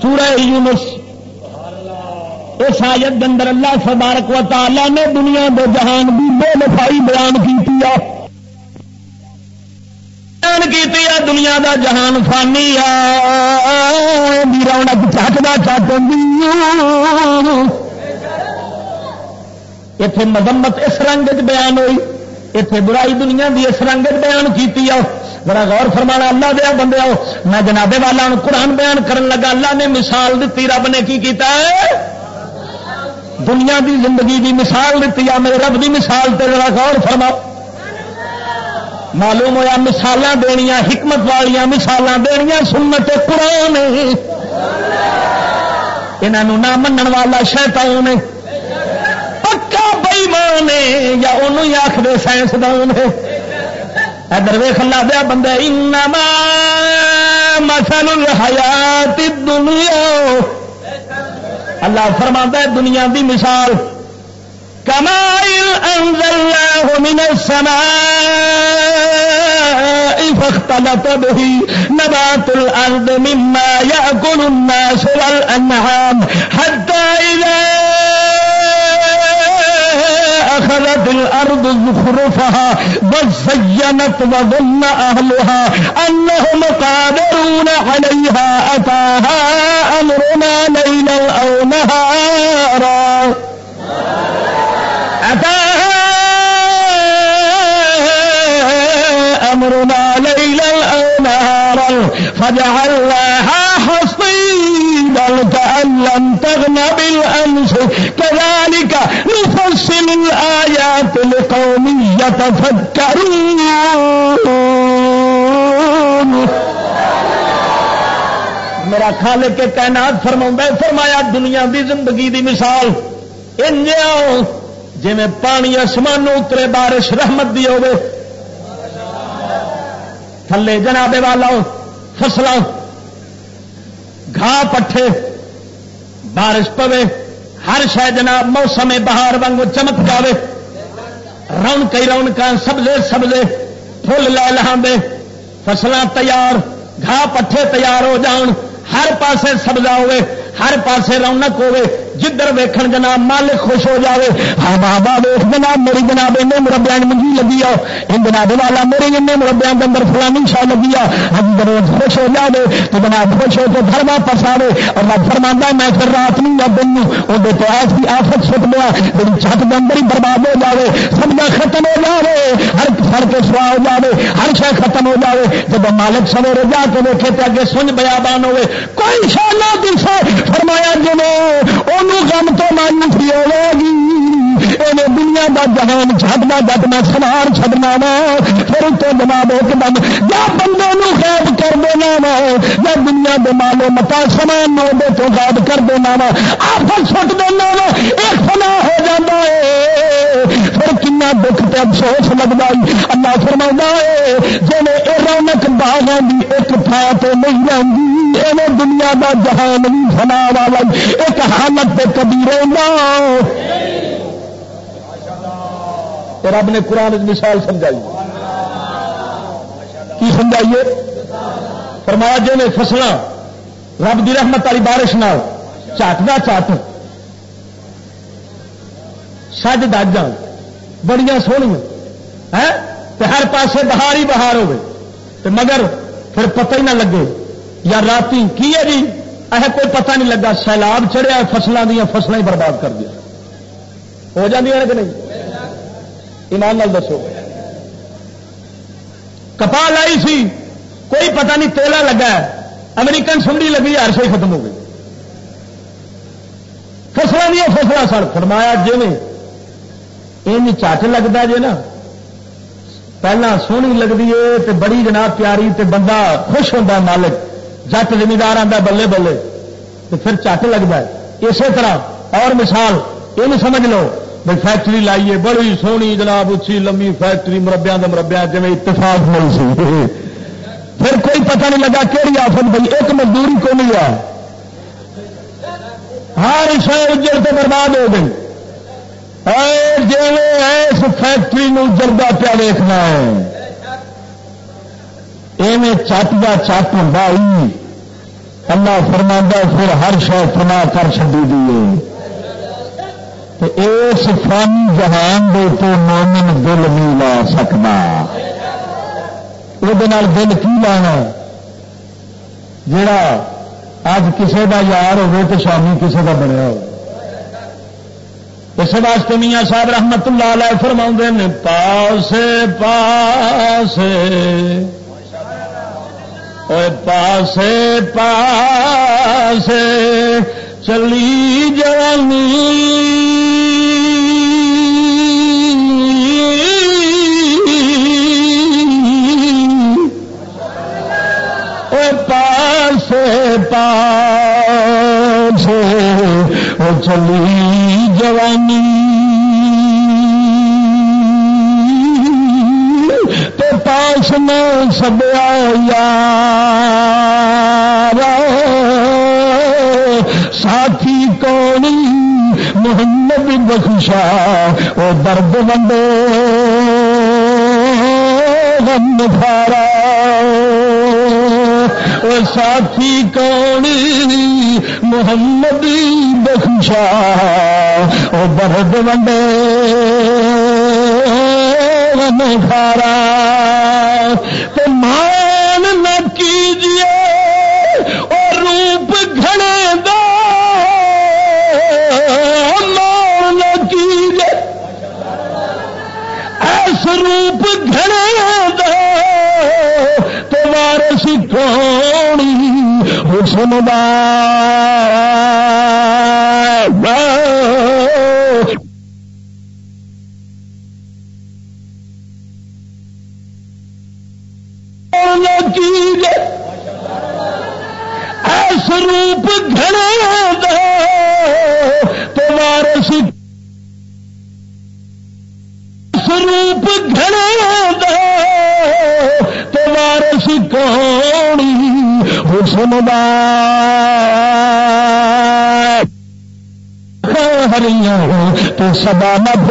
سورہ یونس۔ اس آیت اندر اللہ سبارک و تعالی نے دنیا دے جہان بھی بے لفائی بیان کی دنیا دا جہان فانی رونق چکنا چاہتے اتے مذمت اس رنگ بیان ہوئی۔ اتے برائی دنیا دی اس رنگ بیان کی بڑا غور فرمانا، اللہ دیا بندے آؤ میں جنابے والا قرآن بیان کرن لگا، اللہ نے مثال دیتی، رب نے کی کیتا ہے؟ دنیا دی زندگی دی مثال دیتی ہے میرے رب دی مثال تے ذرا غور فرما۔ معلوم ہوا مثال دنیا حکمت والی مثال دنیا سنت قرآن یہاں نہ من والا شیطان پکا بئی مان یا انہوں ہی آخر سائنسدان ہے ادھر ویخ لا دیا بندے انما مسل الحیات دنیا اللہ فرما ہے دنیا دی مثال۔ کمائل انزل من السماء فاختلط به نبات الارض مما يأكل الناس والانعام حتى اذا أخذت الأرض زخرفها وزينت وظن أهلها أنهم قادرون عليها أتاها أمرنا ليلا أو نهارا. أتاها أمرنا ليلا أو نهارا. فجعلناها حصيدا كأن لم تغن بالأمس. كذلك الآيات يتفكرون میرا خالق کے کائنات فرما فرمایا دنیا دی زندگی دی مثال انجاؤ جی میں پانی آسمان اترے بارش رحمت دی ہوگی تھلے جنابے والا فصل گھا پٹھے بارش پوے، ہر شہ جناب موسم بہار وگ چمک جائے رونق ہی رونق سبزے سبزے فل لے لے فصل تیار گھا پٹھے تیار ہو جان، ہر پاسے سبزا ہوئے، ہر پاسے رونق ہوے جدھر ویکھن جناب مالک خوش ہو جاوے ہاں بابا ویخ جناب، میری جناب ان مربیا منجی لگی آ، ان جناب والا میرے ان مربیا کے اندر فلانی شاہ لگی آ ہاں جی روز خوش ہو جائے تو جناب خوش ہو کے گھر واپس آئے اور میں فرما میں پھر رات نہیں یا دن اندر تو ایسی آفت سٹ لیا، میری چھت کے اندر ہی برباد ہو جائے سب کا ختم ہو جائے ہر سڑ کے سوا ہو جائے ہر شہ ختم ہو جائے جب مالک سویرے جا کے دیکھے تو اگے سنج بیابان ہوئے کوئی شاہ نہ دسے، فرمایا جی انہوں غم تو مایوسی ہوے گی دنیا کا جہان چڈنا جٹنا سوار چڈنا وا۔ پھر تو جناب ایک دم یا بندے قید کر دینا وا۔ یا دنیا کے مالو متا سمان نو دے تو قید کر دینا وا۔ آپ سٹ دینا وا۔ ایک فنا ہو جاتا ہے۔ پھر کنا دکھ تے افسوس لگتا اللہ فرما ہے جی رونق باغوں کی ایک تھان تو نہیں رہی ایویں دنیا کا جہان بھی فنا والا ایک حالت کبھی رہنا رب نے قرآن مثال سمجھائی۔ کی سمجھائیے فرمایا جی نے فصل رب کی رحمت والی بارش نال چٹ کا چٹ سج دج بڑی سوہنیا ہر پاسے بہار ہی بہار ہوے مگر پھر پتہ ہی نہ لگے۔ یا رات کی ہے جی؟ یہ کوئی پتہ نہیں لگا، سیلاب چڑھیا، فصلوں دیا فصلیں ہی برباد کر دیا۔ ہو جاتی کہ نہیں؟ ایمان نال دسو۔ کپا لائی سی، کوئی پتہ نہیں تیلا لگا امریکن سنڈی لگی، ہر شے ختم ہو گئی۔ فصلوں دیا فصل سڑ فرمایا جی میں یہ چٹ لگتا جی نا، پہلا سونی لگتی ہے تے بڑی جناب پیاری تے بندہ خوش ہوتا مالک۔ جٹ زمیندار آتا بلے بلے تو پھر چٹ لگتا ہے۔ اسی طرح اور مثال یہ سمجھ لو بھائی فیکٹری لائیے، بڑی سونی جناب اچھی لمبی فیکٹری مربیا کے مربیا جی اتفاق نہیں سی۔ پھر کوئی پتہ نہیں لگا کہڑی آفت بھائی ایک مزدوری کو نہیں آ ہر شہر اجڑ سے برباد ہو گئی۔ جی اس فیکٹری جلدا پیا دیکھنا ہے۔ ایویں چٹ کا چٹ ہوں اللہ فرما پھر ہر شہ فنا کر چی دیے اس فانی جہان دے تو مومن دل نہیں لا سکتا وہ دل کی لانا جڑا اج کسے دا یار ہوے تو شامی کسے دا بنیا ہو اس واسطے میاں صاحب رحمت اللہ علیہ فرما نے پاس پاس پاس پاس چلی جانی پاس پاس وہ چلی جوانی تو پاس میں سب ساتھی کونی محمد بخشا۔ وہ درد بندے غم فارا ساتھی کون محمد بخشا۔ وہ برد ونڈے کھارا تو مان نہ کیجیے اور روپ گھڑے دا مان نہ کیجیے۔ ایس روپ گھڑے دا تو وارس کون حسن دا۔ روپ گھڑے دے تو وارس روپ گھڑے دے تو وارس کون حسن دا ہریاں تو سدا مد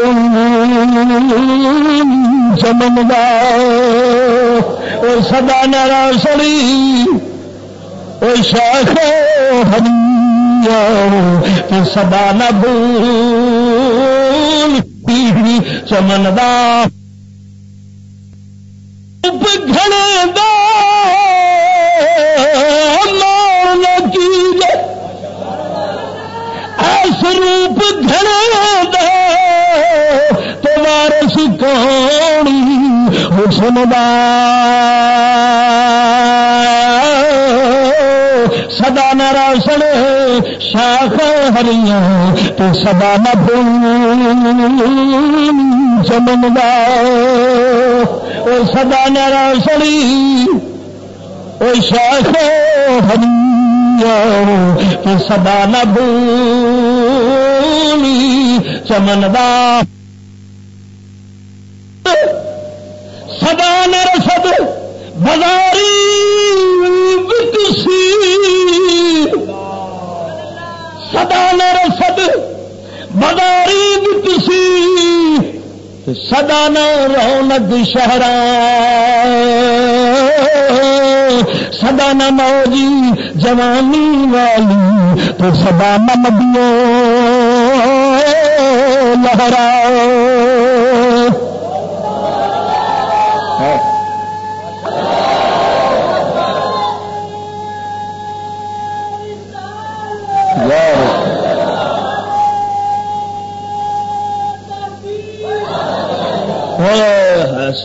چمن گا وہ سدا نارا سڑی وہ شاخ سدا نہ بھول چمندا گھڑے دا۔ کی ایس روپ گھڑے دے تمہارے سکھانی حسندا نہ روشن شاخ ہریاں، تو سدا نہ چمنگا وہ سدا نہ روشنی وہ شاخ ہریاں، تو سدا نہ چمنگا سدا نہ رسد بازاری سدا سد بداری کسی سدا نہ رونق شہر سدا نہ موجی جوانی والی، تو سدا نہ مدیوں لہراؤ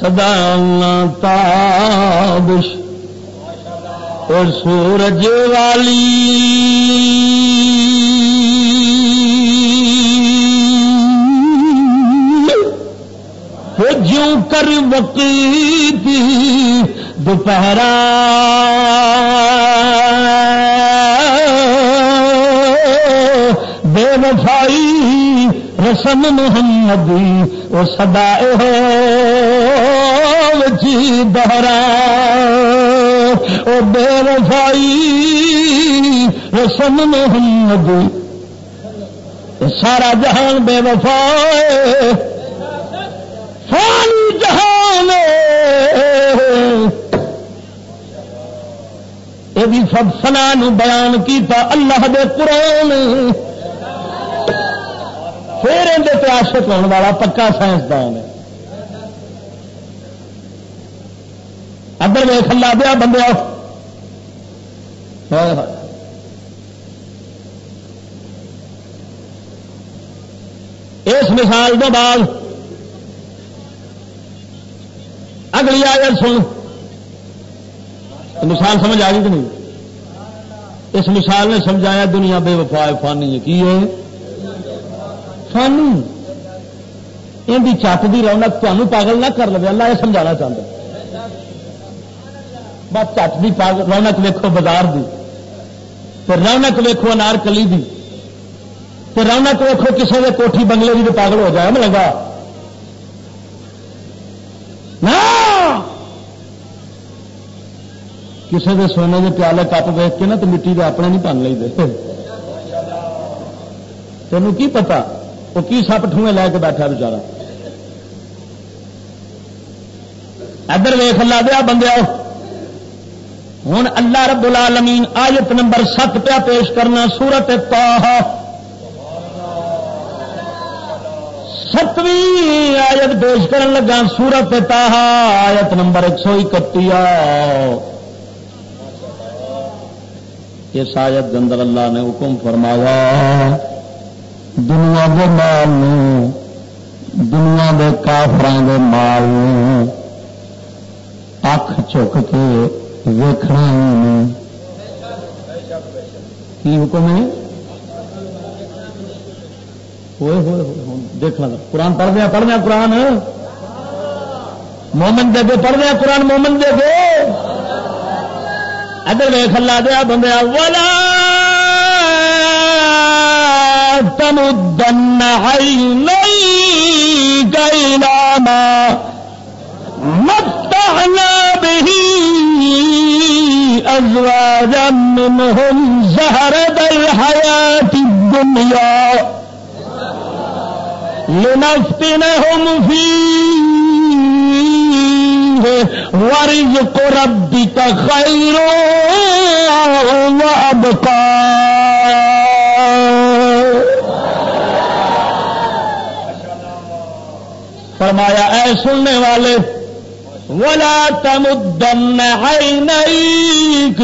سدا تابش اور سورج والی جو کر بکی دوپہرا بے وفائی رسم محمدی وہ سدا جی دہرا وہ بے وفائی رسم محمدی سارا جہان بے وفا فانی جہان یہ بھی سب فنا بیان کیتا اللہ دے قرآن۔ پھر اندر عاشق ہونے والا پکا سائنسدان ہے۔ ادھر ویخ لا دیا بندے اس مثال کے بعد اگلی آ سن۔ مثال سمجھ آ گئی کہ نہیں؟ اس مثال نے سمجھایا دنیا بے وفا فانی کی ہے؟ فانی۔ ان چٹ کی رونق تمہیں پاگل نہ کر لے اللہ یہ سمجھانا چاہتا بس چٹ کی رونق ویکو بازار کی رونق ویکو انار کلی کی رونق ویکو کسی نے کوٹھی بنگلے کی تو پاگل ہو جائے ملے گا کسی کے سونے کے پیالے کپ ویک کے نا تو مٹی کے اپنے نہیں پن لے تینوں کی پتا وہ کی سپ ٹوئے لے کے بیٹھا بچارا ادھر ویخ لا دیا بندے ہوں اللہ رب العالمین آیت نمبر سات پیا پیش کرنا سورت پاہ ستویں آیت پیش کرن لگا سورت تاہ آیت نمبر ایک سو اکتی اس آیت اندر اللہ نے حکم فرمایا، دنیا کے مال دنیا کے کافران کے مال اکھ چک کے ویکھنا ویخنا کی حکم ہے؟ ہوئے ہوئے دیکھنا قرآن پڑھ دیا پڑھ دیا قرآن۔ مومن دے پڑھ دیا قرآن مومن دے ادھر ویخ اللہ دیا بندے والا تمدن عينيك إلى ما متعنا به أزواجا منهم زهرة الحياة الدنيا. لنفتنهم فيه ورزق ربك خير وأبقى. فرمایا، اے سننے والے ولا تمدن عينيك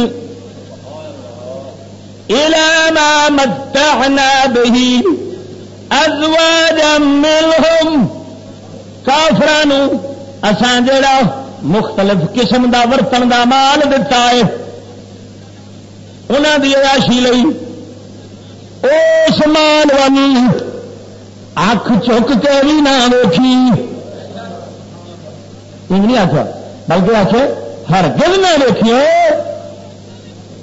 إلى ما متعنا به أزواجا منهم کافران اسان جڑا مختلف قسم دا ورتن دا مال دتا ہے انہوں کی راشی لئی اس مال والی اکھ چک کے بھی نہ ویکھی۔ نہیں آخیا بلکہ آخ ہر گل نہ دیکھیے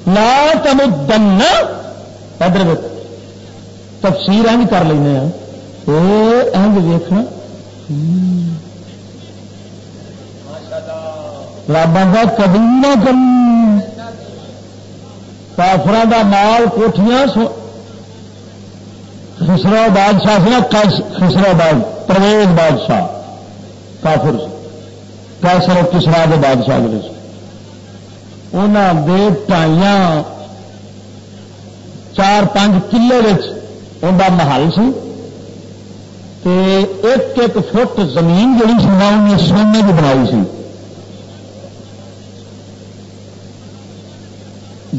لا تم دن ادھر تفسیر اج کر لینا اج ویخنا رابا کا کبھی نہ کم کافر کا مال کوٹیاں خسرو بادشاہ سے نا خسرو باد پرویز بادشاہ، کافر سے کیسر کسرا کے بادشاہ جڑے انہوں دے ٹائیاں چار پانچ کلے ان کا محل سی ایک ایک فٹ زمین جہی سی نا انہیں سونے کی بنائی سی۔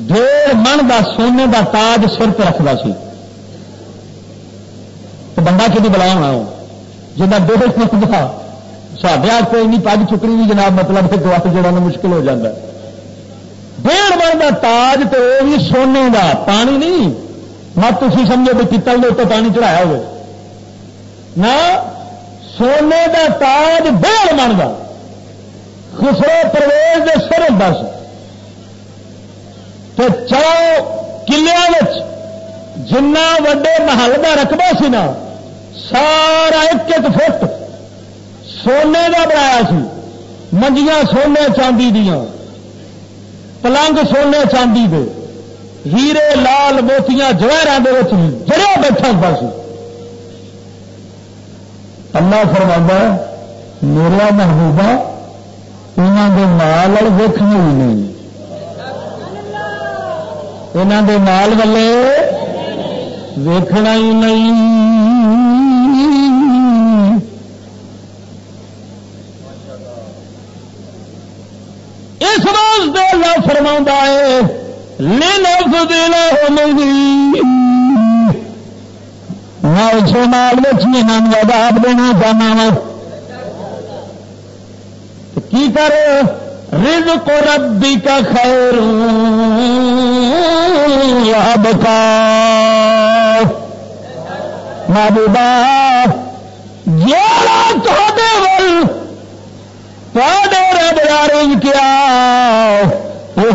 ڈیڑھ من کا سونے کا تاج سر پہ رکھتا سی۔ تو بندہ کتنی بلا ہونا جا ڈیڑھ فٹ دکھا۔ سڈے کوئی پگ چکنی بھی جناب مطلب کہ گواہ جڑا مشکل ہو جاتا ہے ڈیڑھ بار کا تاج تو وہ بھی سونے کا پانی نہیں مت تھی سمجھو بھی پیتل کے اتنے پانی چڑھایا ہوئے نہ سونے کا تاج ڈیڑھ من کا خسرو پرویز کے سر دس تو چو کلیا جنا وڈے محل کا رقبہ سی نا سارا ایک ایک فٹ سونے کا بنایا سی، منجیاں سونے چاندی دیا پلنگ سونے چاندی دے، ہیرے لال موتیاں جوہر جڑا بیٹھا بس اللہ فرما میرا محبوبہ انہوں کے مال ویکنے ہی نہیں۔ انہوں کے مال والے ویکھنا ہی نہیں اس واسطے اللہ فرما ہے لفظ دینا ہو مال ہم جواب دینا چاہنا وا۔ کی کرو؟ رزق ربی کا خیر بتا محبوبہ جیڑا تو رب رنگ کیا۔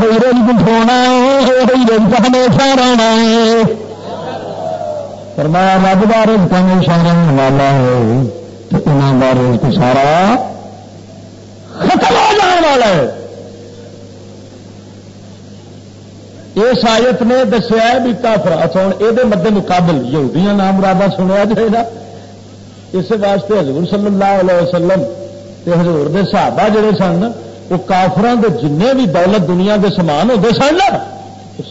وہ رنگ اٹھونا ہے رنگ ہمیشہ رہنا ہے فرمایا رب کا رنگ ہمیشہ رہنے والا ہے تو انہوں کا رنگ سارا ختم ہو جانے والا ہے اس آیت نے دسیا بھی کافر اچھا ہوں یہ مد مقابل یہودیاں نام مرادہ سنیا جائے گا اس واسطے حضور صلی اللہ علیہ وسلم ہزور دے صحابہ جڑے سن وہ کافران دے جن بھی دولت دنیا کے سامان ہوتے سن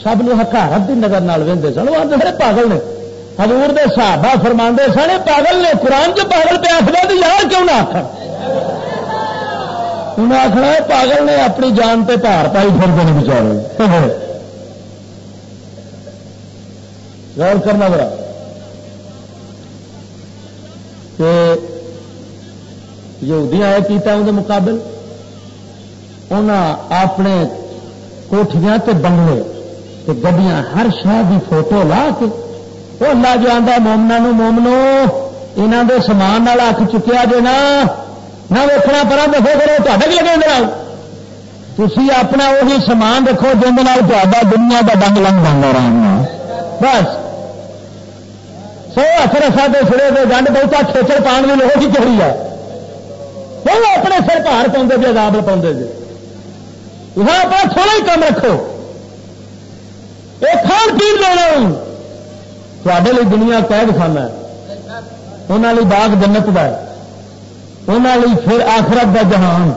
سب نے حکارت کی نظر نال سن، وہ آتے پاگل نے۔ ہزور دے صحابہ فرما سن پاگل نے قرآن چ پاگل پہ آخر یار کیوں نہ آخر انہیں آخنا پاگل نے اپنی جان پہ پار پائی پھر دے بچارے۔ غور کرنا بڑا کہ یہودیاں یہ کیتا اندر مقابل؟ اپنے کوٹیاں تے بنگلے تے گڈیاں ہر شہر کی فوٹو لا کے وہ اللہ جو آتا مومنا مومنو یہاں دے سامان نال اک چکیا جے نا، نہ ویکنا پرا دفو کرو تو لگے تھی اپنا وہی سامان رکھو جن دنیا کا ڈنگ لنگ جانا رہا بس۔ سو اثر اصا کے سرے کے گنڈ بہتا کھیچر پان کی لوگ ہی چڑی ہے؟ وہ اپنے سر پار پاؤں جی آزاد پاؤں جی وہاں اپنا تھوڑا ہی کام رکھو۔ یہ کھان پی لینا تے لی دنیا قید خانہ انہوں باغ جنت کا انہوں پھر آخرت کا جہان۔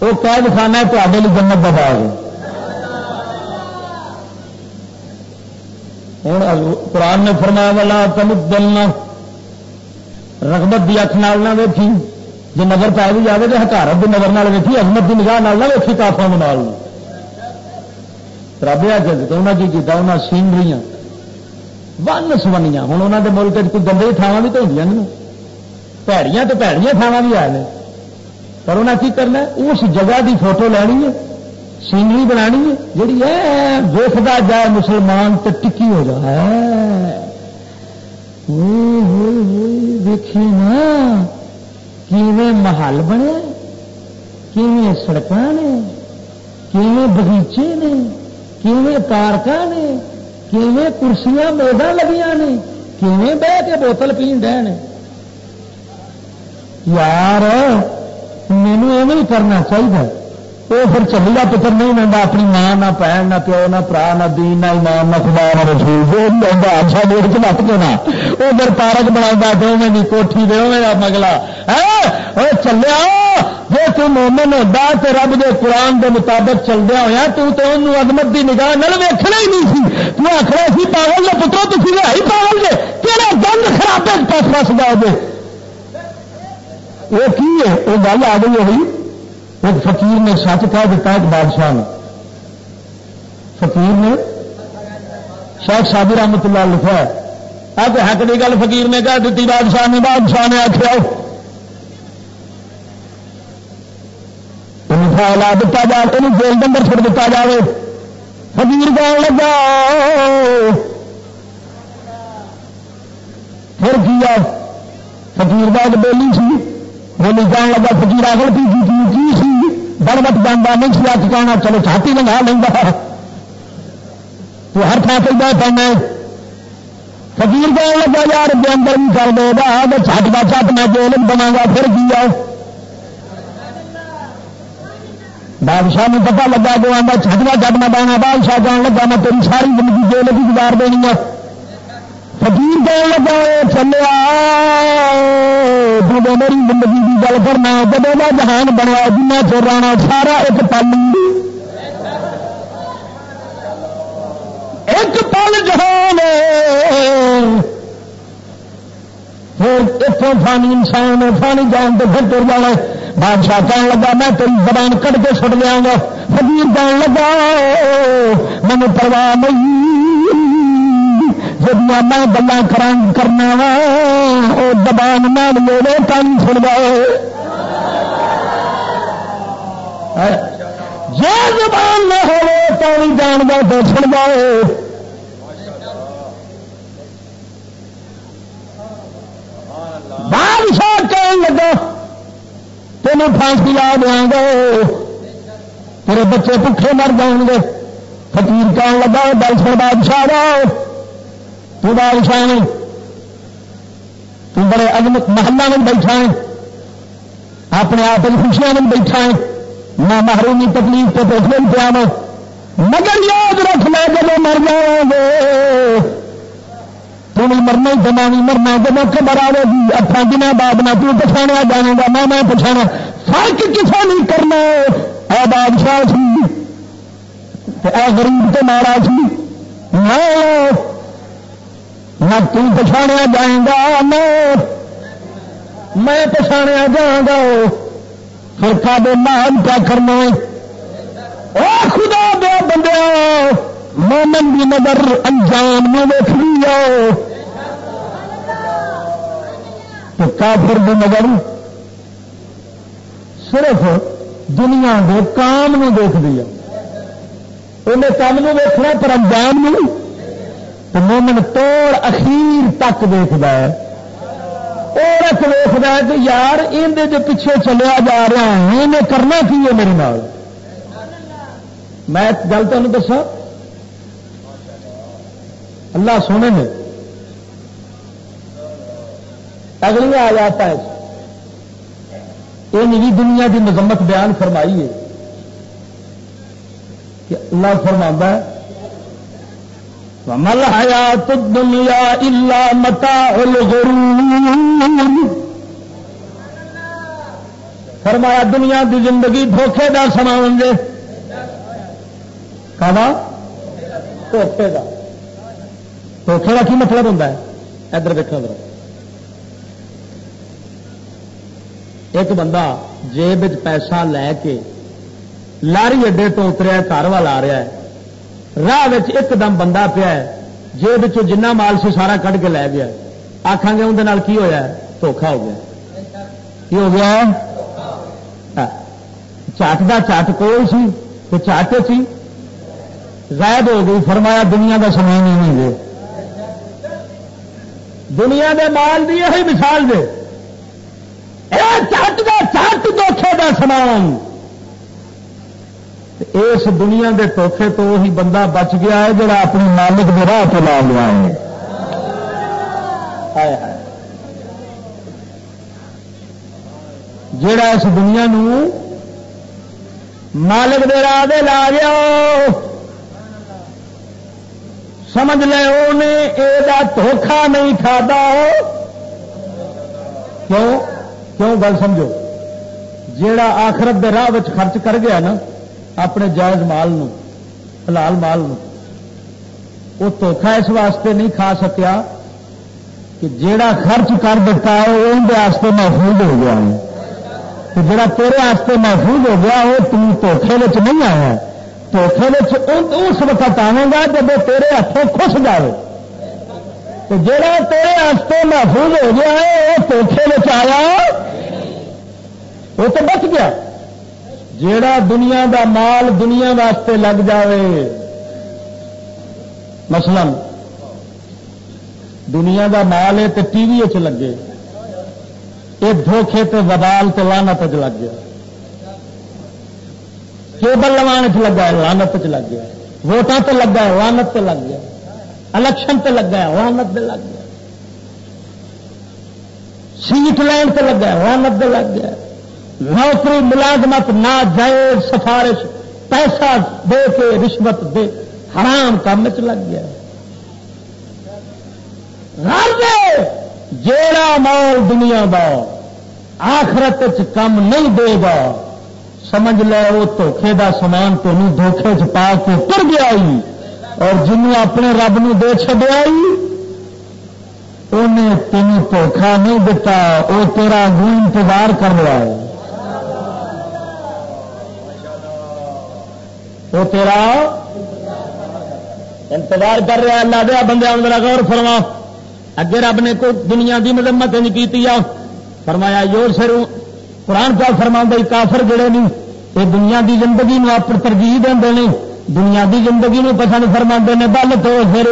وہ قید خانہ تے لی جنت کا باغ ہوں قرآن نے فرمایا والا تم دلنا رغبت کی اکھ نال نہ ویکھی۔ جی نظر پی بھی جائے تو ہکارت کی نظر ویکھی عظمت کی نگاہ نہ ویکھی کافا مال رب جگ انہیں کی کیا انہیں سینری ون سونیاں ہوں انہوں کے ملک کوئی گندے تھاواں بھی تو ہوں نہیں پیڑیاں تو پیڑیاں تھاواں بھی آئے پر انہیں کی کرنا اس جگہ دی فوٹو لینی ہے سینری بنا ہے جی ویستا جائے مسلمان تو ٹکی ہو جائے دیکھیے نا محل بنے، کیویں سڑک نے، کیویں بغیچے نے، کیویں پارک نے، کیویں کرسیاں میزاں لگیاں نے، کیویں بہ کے بوتل پی رہے یار مینو ایویں کرنا چاہیے وہ پھر چلیا پتر نہیں لینا اپنی ماں نہ پہن نہ پیو نہ برا نہ دین نہ ایمان نہ خدا نہ رسول وہ لینا اچھا دیر چ نپ دینا وہ پھر پارک بنا دو میں کوٹھی دے میرا مگلا چلیا جی تم مومن ہوتا تو رب دے قرآن دے مطابق چلدیا ہوا تو انہوں عدمت کی نگاہ نل ویکنا ہی نہیں سی تو آخر سی پاگل نے پترو تھی ہے پاگل جی کہڑا گند خراب پس پس گا وہ کی ہے وہ گل آ گئی ہوئی ایک فقیر نے سچ کہہ دیتا ایک بادشاہ نے۔ فقیر نے شیخ شادی رحمت اللہ لکھا ہے۔ اب حق کی گل فقیر نے کہہ دیتی، بادشاہ نے بادشاہ نے آخیا لا دتا جائے یہ جیل نمبر چھڑ دتا جائے فقیر گان لگا، پھر کیا؟ فقیر بعد بولی سی۔ بولی جان لگا فکیر آگل پی کی سی بڑ بٹ جانا نہیں سی اچ چلو چھاتی لگا لینا تو ہر تھان پہ بہ پانا فکیر کہنے لگا، یار کے اندر بھی کر دے گا چھٹ کا چھٹ میں جیل بنا گا، پھر کی آؤ بادشاہ نے پتا لگا، جو آتا چھٹ کا چھٹ میں بنا بادشاہ جان لگا، میں تیری ساری زندگی جیل کی گزار دینی ہے۔ کہنے لگا جب میری زندگی کی گل کرنا جب وہ جہان بنیا جنا چر سارا ایک پل ایک پل جہان اتوں فانی انسان فانی جان تو پھر تر جانا بادشاہ کہنے لگا میں تیری زبان کٹ کے سٹ لیا گا فکیر کہنے لگا مجھے پرواہ نہیں جب میں گلا کرنا وا وہ دبان مان لے پانی سن گئے ہاں؟ جی زبان نہ ہو پانی جان گا تو سن گئے بادشاہ کہنے لگا، تینوں پھانسی لا دیا گا تیرے بچے پکے مر جان گے۔ فکیر کہنے لگا دل سر بادشاہ تو بادشاہ نے تو بڑے اگمت محلہ میں بیٹھا ہے اپنے آپ خوشیاں میں بیٹھا ہے نہ محرومی تکلیف تو پوچھنے پیا میں مگر یاد رکھ لے جب مر جاؤ گے تم مرنا ہی جمع مرنا جب خبر آئے گی۔ اٹھا دن بعد نہ تو پچھاڑیا جانے گا، میں میں پچھانا۔ فرق کسا نہیں کرنا۔ اے بادشاہ سی اے غریب تو مارا سی جی، نہ۔ نہ پچھاڑیا جائے گا میں پچھاڑیا جا گا فرقہ دے مان کیا کرنا او خدا دیا بندے مومن کی نظر انجام میں دیکھ لی کافر کی نظر صرف دنیا کے کام میں دیکھ دیا انہیں کام میں دیکھنا پر انجام نہیں۔ تو مومن توڑ اخیر تک دیکھتا ہے۔ عورت دیکھتا ہے کہ یار اندر جو پیچھے چلیا جا رہا ہے انہیں کرنا کی ہے میرے نال؟ میں گل تمہیں دسا اللہ سونے نے اگلی آ جاتا ہے۔ یہ بھی دنیا کی مذمت بیان فرمائی ہے کہ اللہ فرما ہے مل حیات الدنیا الا متاع الغرور فرمایا دنیا کی زندگی دھوکھے کا سامان دے۔ کہا دھوکھے کا دھوکھے کا کی مطلب ہوتا ہے؟ ادھر دیکھنا ادھر۔ ایک بندہ جیب پیسہ لے کے لاری اڈے تو اتریا، گھر والا آ رہا ہے۔ راہ ایک دم بندہ پیا جیب جنہ مال سے سارا کھ کے لے گیا آخان گے اندر کی ہوا دھوکھا ہو گیا۔ کی ہو گیا؟ چٹ کا چٹ کوئی سی تو چٹ سی زائد ہو گئی۔ فرمایا دنیا کا سامان ہی نہیں گے دنیا دے مال کی یہی مثال دے چٹ کا چٹ دھوکھے کا سامان۔ اس دنیا دے دھوکھے تو وہی بندہ بچ گیا ہے جڑا اپنی مالک میں راہ تو لا لیا ہے۔ جڑا اس دنیا نو مالک دے راہ دے لا گیا سمجھ لے انہیں یہ دھوکھا نہیں کھا کیوں؟ کیوں؟ گل سمجھو۔ جیڑا آخرت دے راہ خرچ کر گیا نا اپنے جائز مال نو، حلال مال نو۔ وہ دھوکھا اس واسطے نہیں کھا سکیا کہ جیڑا خرچ کر دیتا ہے وہ اندر محفوظ ہو گیا ہے۔ جڑا تیرے واسطے محفوظ ہو گیا وہ تم دھوکھے نہیں آیا دھوکھے اس وقت آئے گا جب تیرے ہاتھوں خوش جائے تو جڑا تیرے واسطے محفوظ ہو گیا ہے وہ دھوکھے آیا، وہ تو بچ گیا۔ جیڑا دنیا دا مال دنیا واسطے لگ جاوے، مثلا دنیا دا مال ہے تو ٹی وی چ لگے یہ دھوکھے تے وبال تے لانت چ لگ گیا کیبل لوان چ لگا ہے لانت چ لگ گیا ووٹان تے لگا ہے لانت تے لگ گیا الیکشن تے لگا ہے لانت تے لگ گیا سیٹ لائن تے لگا ہے لانت تے لگ گیا نوکری ملازمت نہ سفارش پیسہ دے کے رشوت دے حرام کام چ لگ گیا جیڑا مال دنیا دا آخرت کم نہیں دے گا، سمجھ لے وہ دھوکھے دا سامان تین دھوکھے چ پا کے تر گیا اور جنوں اپنے رب نو دے چڈیا انہیں تین دھوکھا نہیں دتا وہ تیرا گو انتظار کر رہا ہے۔ وہ تیرا انتظار کر رہا اللہ دیا بندے اندر غور فرما۔ اگے رب نے کوئی دنیا کی مذمت نہیں کی فرمایا، یور سر قرآن کیا فرما کافر جڑے نہیں یہ دنیا کی زندگی میں آپ ترجیح دیں دنیا کی زندگی میں پسند فرما نے، بل تو پھر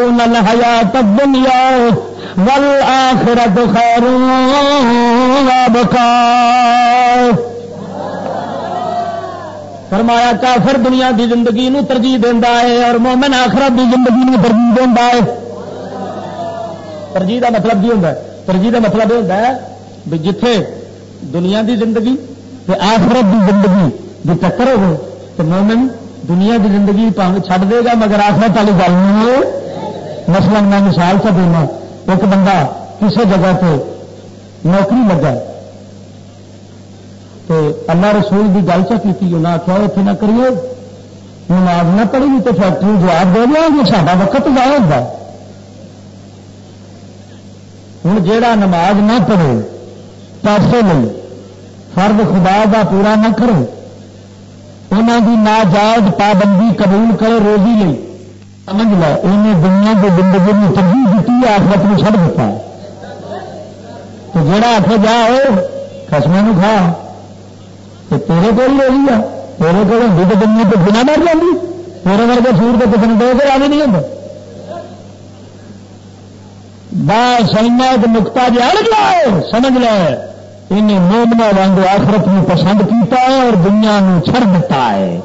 ہیا تب دنیا ول آخرت خیر بکا فرمایا، کافر دنیا دی زندگی نو ترجیح دینا ہے اور مومن آخرت دی زندگی نو ترجیح دینا ہے۔ ترجیح کا مطلب کی ہوتا ہے؟ ترجیح کا مطلب یہ ہوتا ہے بھی جتھے دنیا دی زندگی تے آخرت دی زندگی جو ٹکر ہو تو مومن دنیا دی زندگی چھڈ دے گا مگر آخرت والی گل نہیں مسئلہ میں مثال سے دینا، ایک بندہ کسی جگہ پہ نوکری لگا تو اللہ رسول کی گل چکی انہیں آخیا اتنے نہ کریے نماز نہ پڑھی گی تو فیکٹری جواب دے دیا گے سارا وقت ضائع ہوتا ہوں جا نماز نہ پڑھے پیسے لے فرد خدا کا پورا نہ کرے انہوں کی ناجائز پابندی قبول کرے روزی لے سمجھ لو انہیں دنیا کی زندگی میں ترجیح دیتی ہے آخرت میں چڑھ دیتا ہے تو جڑا آخ جا خسمے کھا تو تیرے کو ہی ہوگی ہے تیرے کو ہوں تو دنیا تو بنا مر جاتی تیرے ورگے سور کے کسی دے کے آگے نہیں ہوتا بس اینا ایک نکتا جی اڑ گیا سمجھ لے۔ انہیں مومنا رنگ آخرت میں پسند کیتا ہے اور دنیا نو چھڑ دیتا ہے۔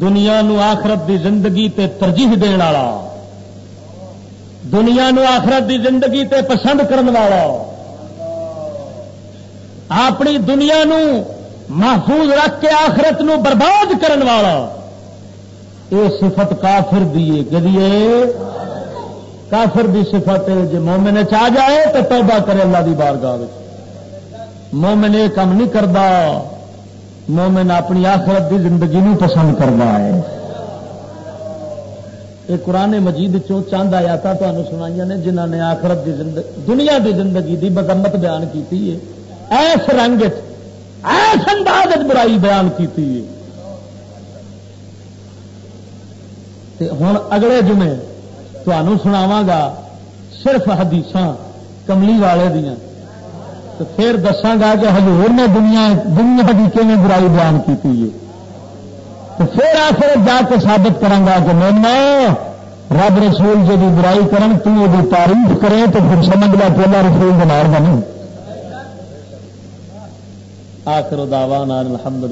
دنیا نو آخرت دی زندگی تے ترجیح دین والا۔ دنیا نو آخرت دی زندگی تے پسند کرنے والا اپنی دنیا نو محفوظ رکھ کے آخرت نو برباد کرنے والا یہ صفت کافر دی گلیے کافر دی صفت جی مومن چ جائے تو توبہ کرے اللہ دی بارگاہ مومن یہ کام نہیں کرتا مومن اپنی آخرت دی زندگی نو پسند کرنا ہے۔ یہ قرآن مجید چند آیا تھا تمہیں سنائی نے جنہ نے آخرت دی زندگی دنیا دی زندگی دی مذمت بیان کی ایس رنگ ایس انداز برائی بیان کی ہوں اگلے جمعے تمہوں سناوا گا صرف حدیث کملی والے دیا تو پھر دساگا کہ حضور نے دنیا دنیا کی کیون برائی بیان کی تو پھر آخر جا کے ثابت گا کہ میں رب رسول جی برائی کرن، تو وہ تعریف کرے تو پھر سمجھ لا پہلا رسول بنا نہیں آخر دعوانا الحمد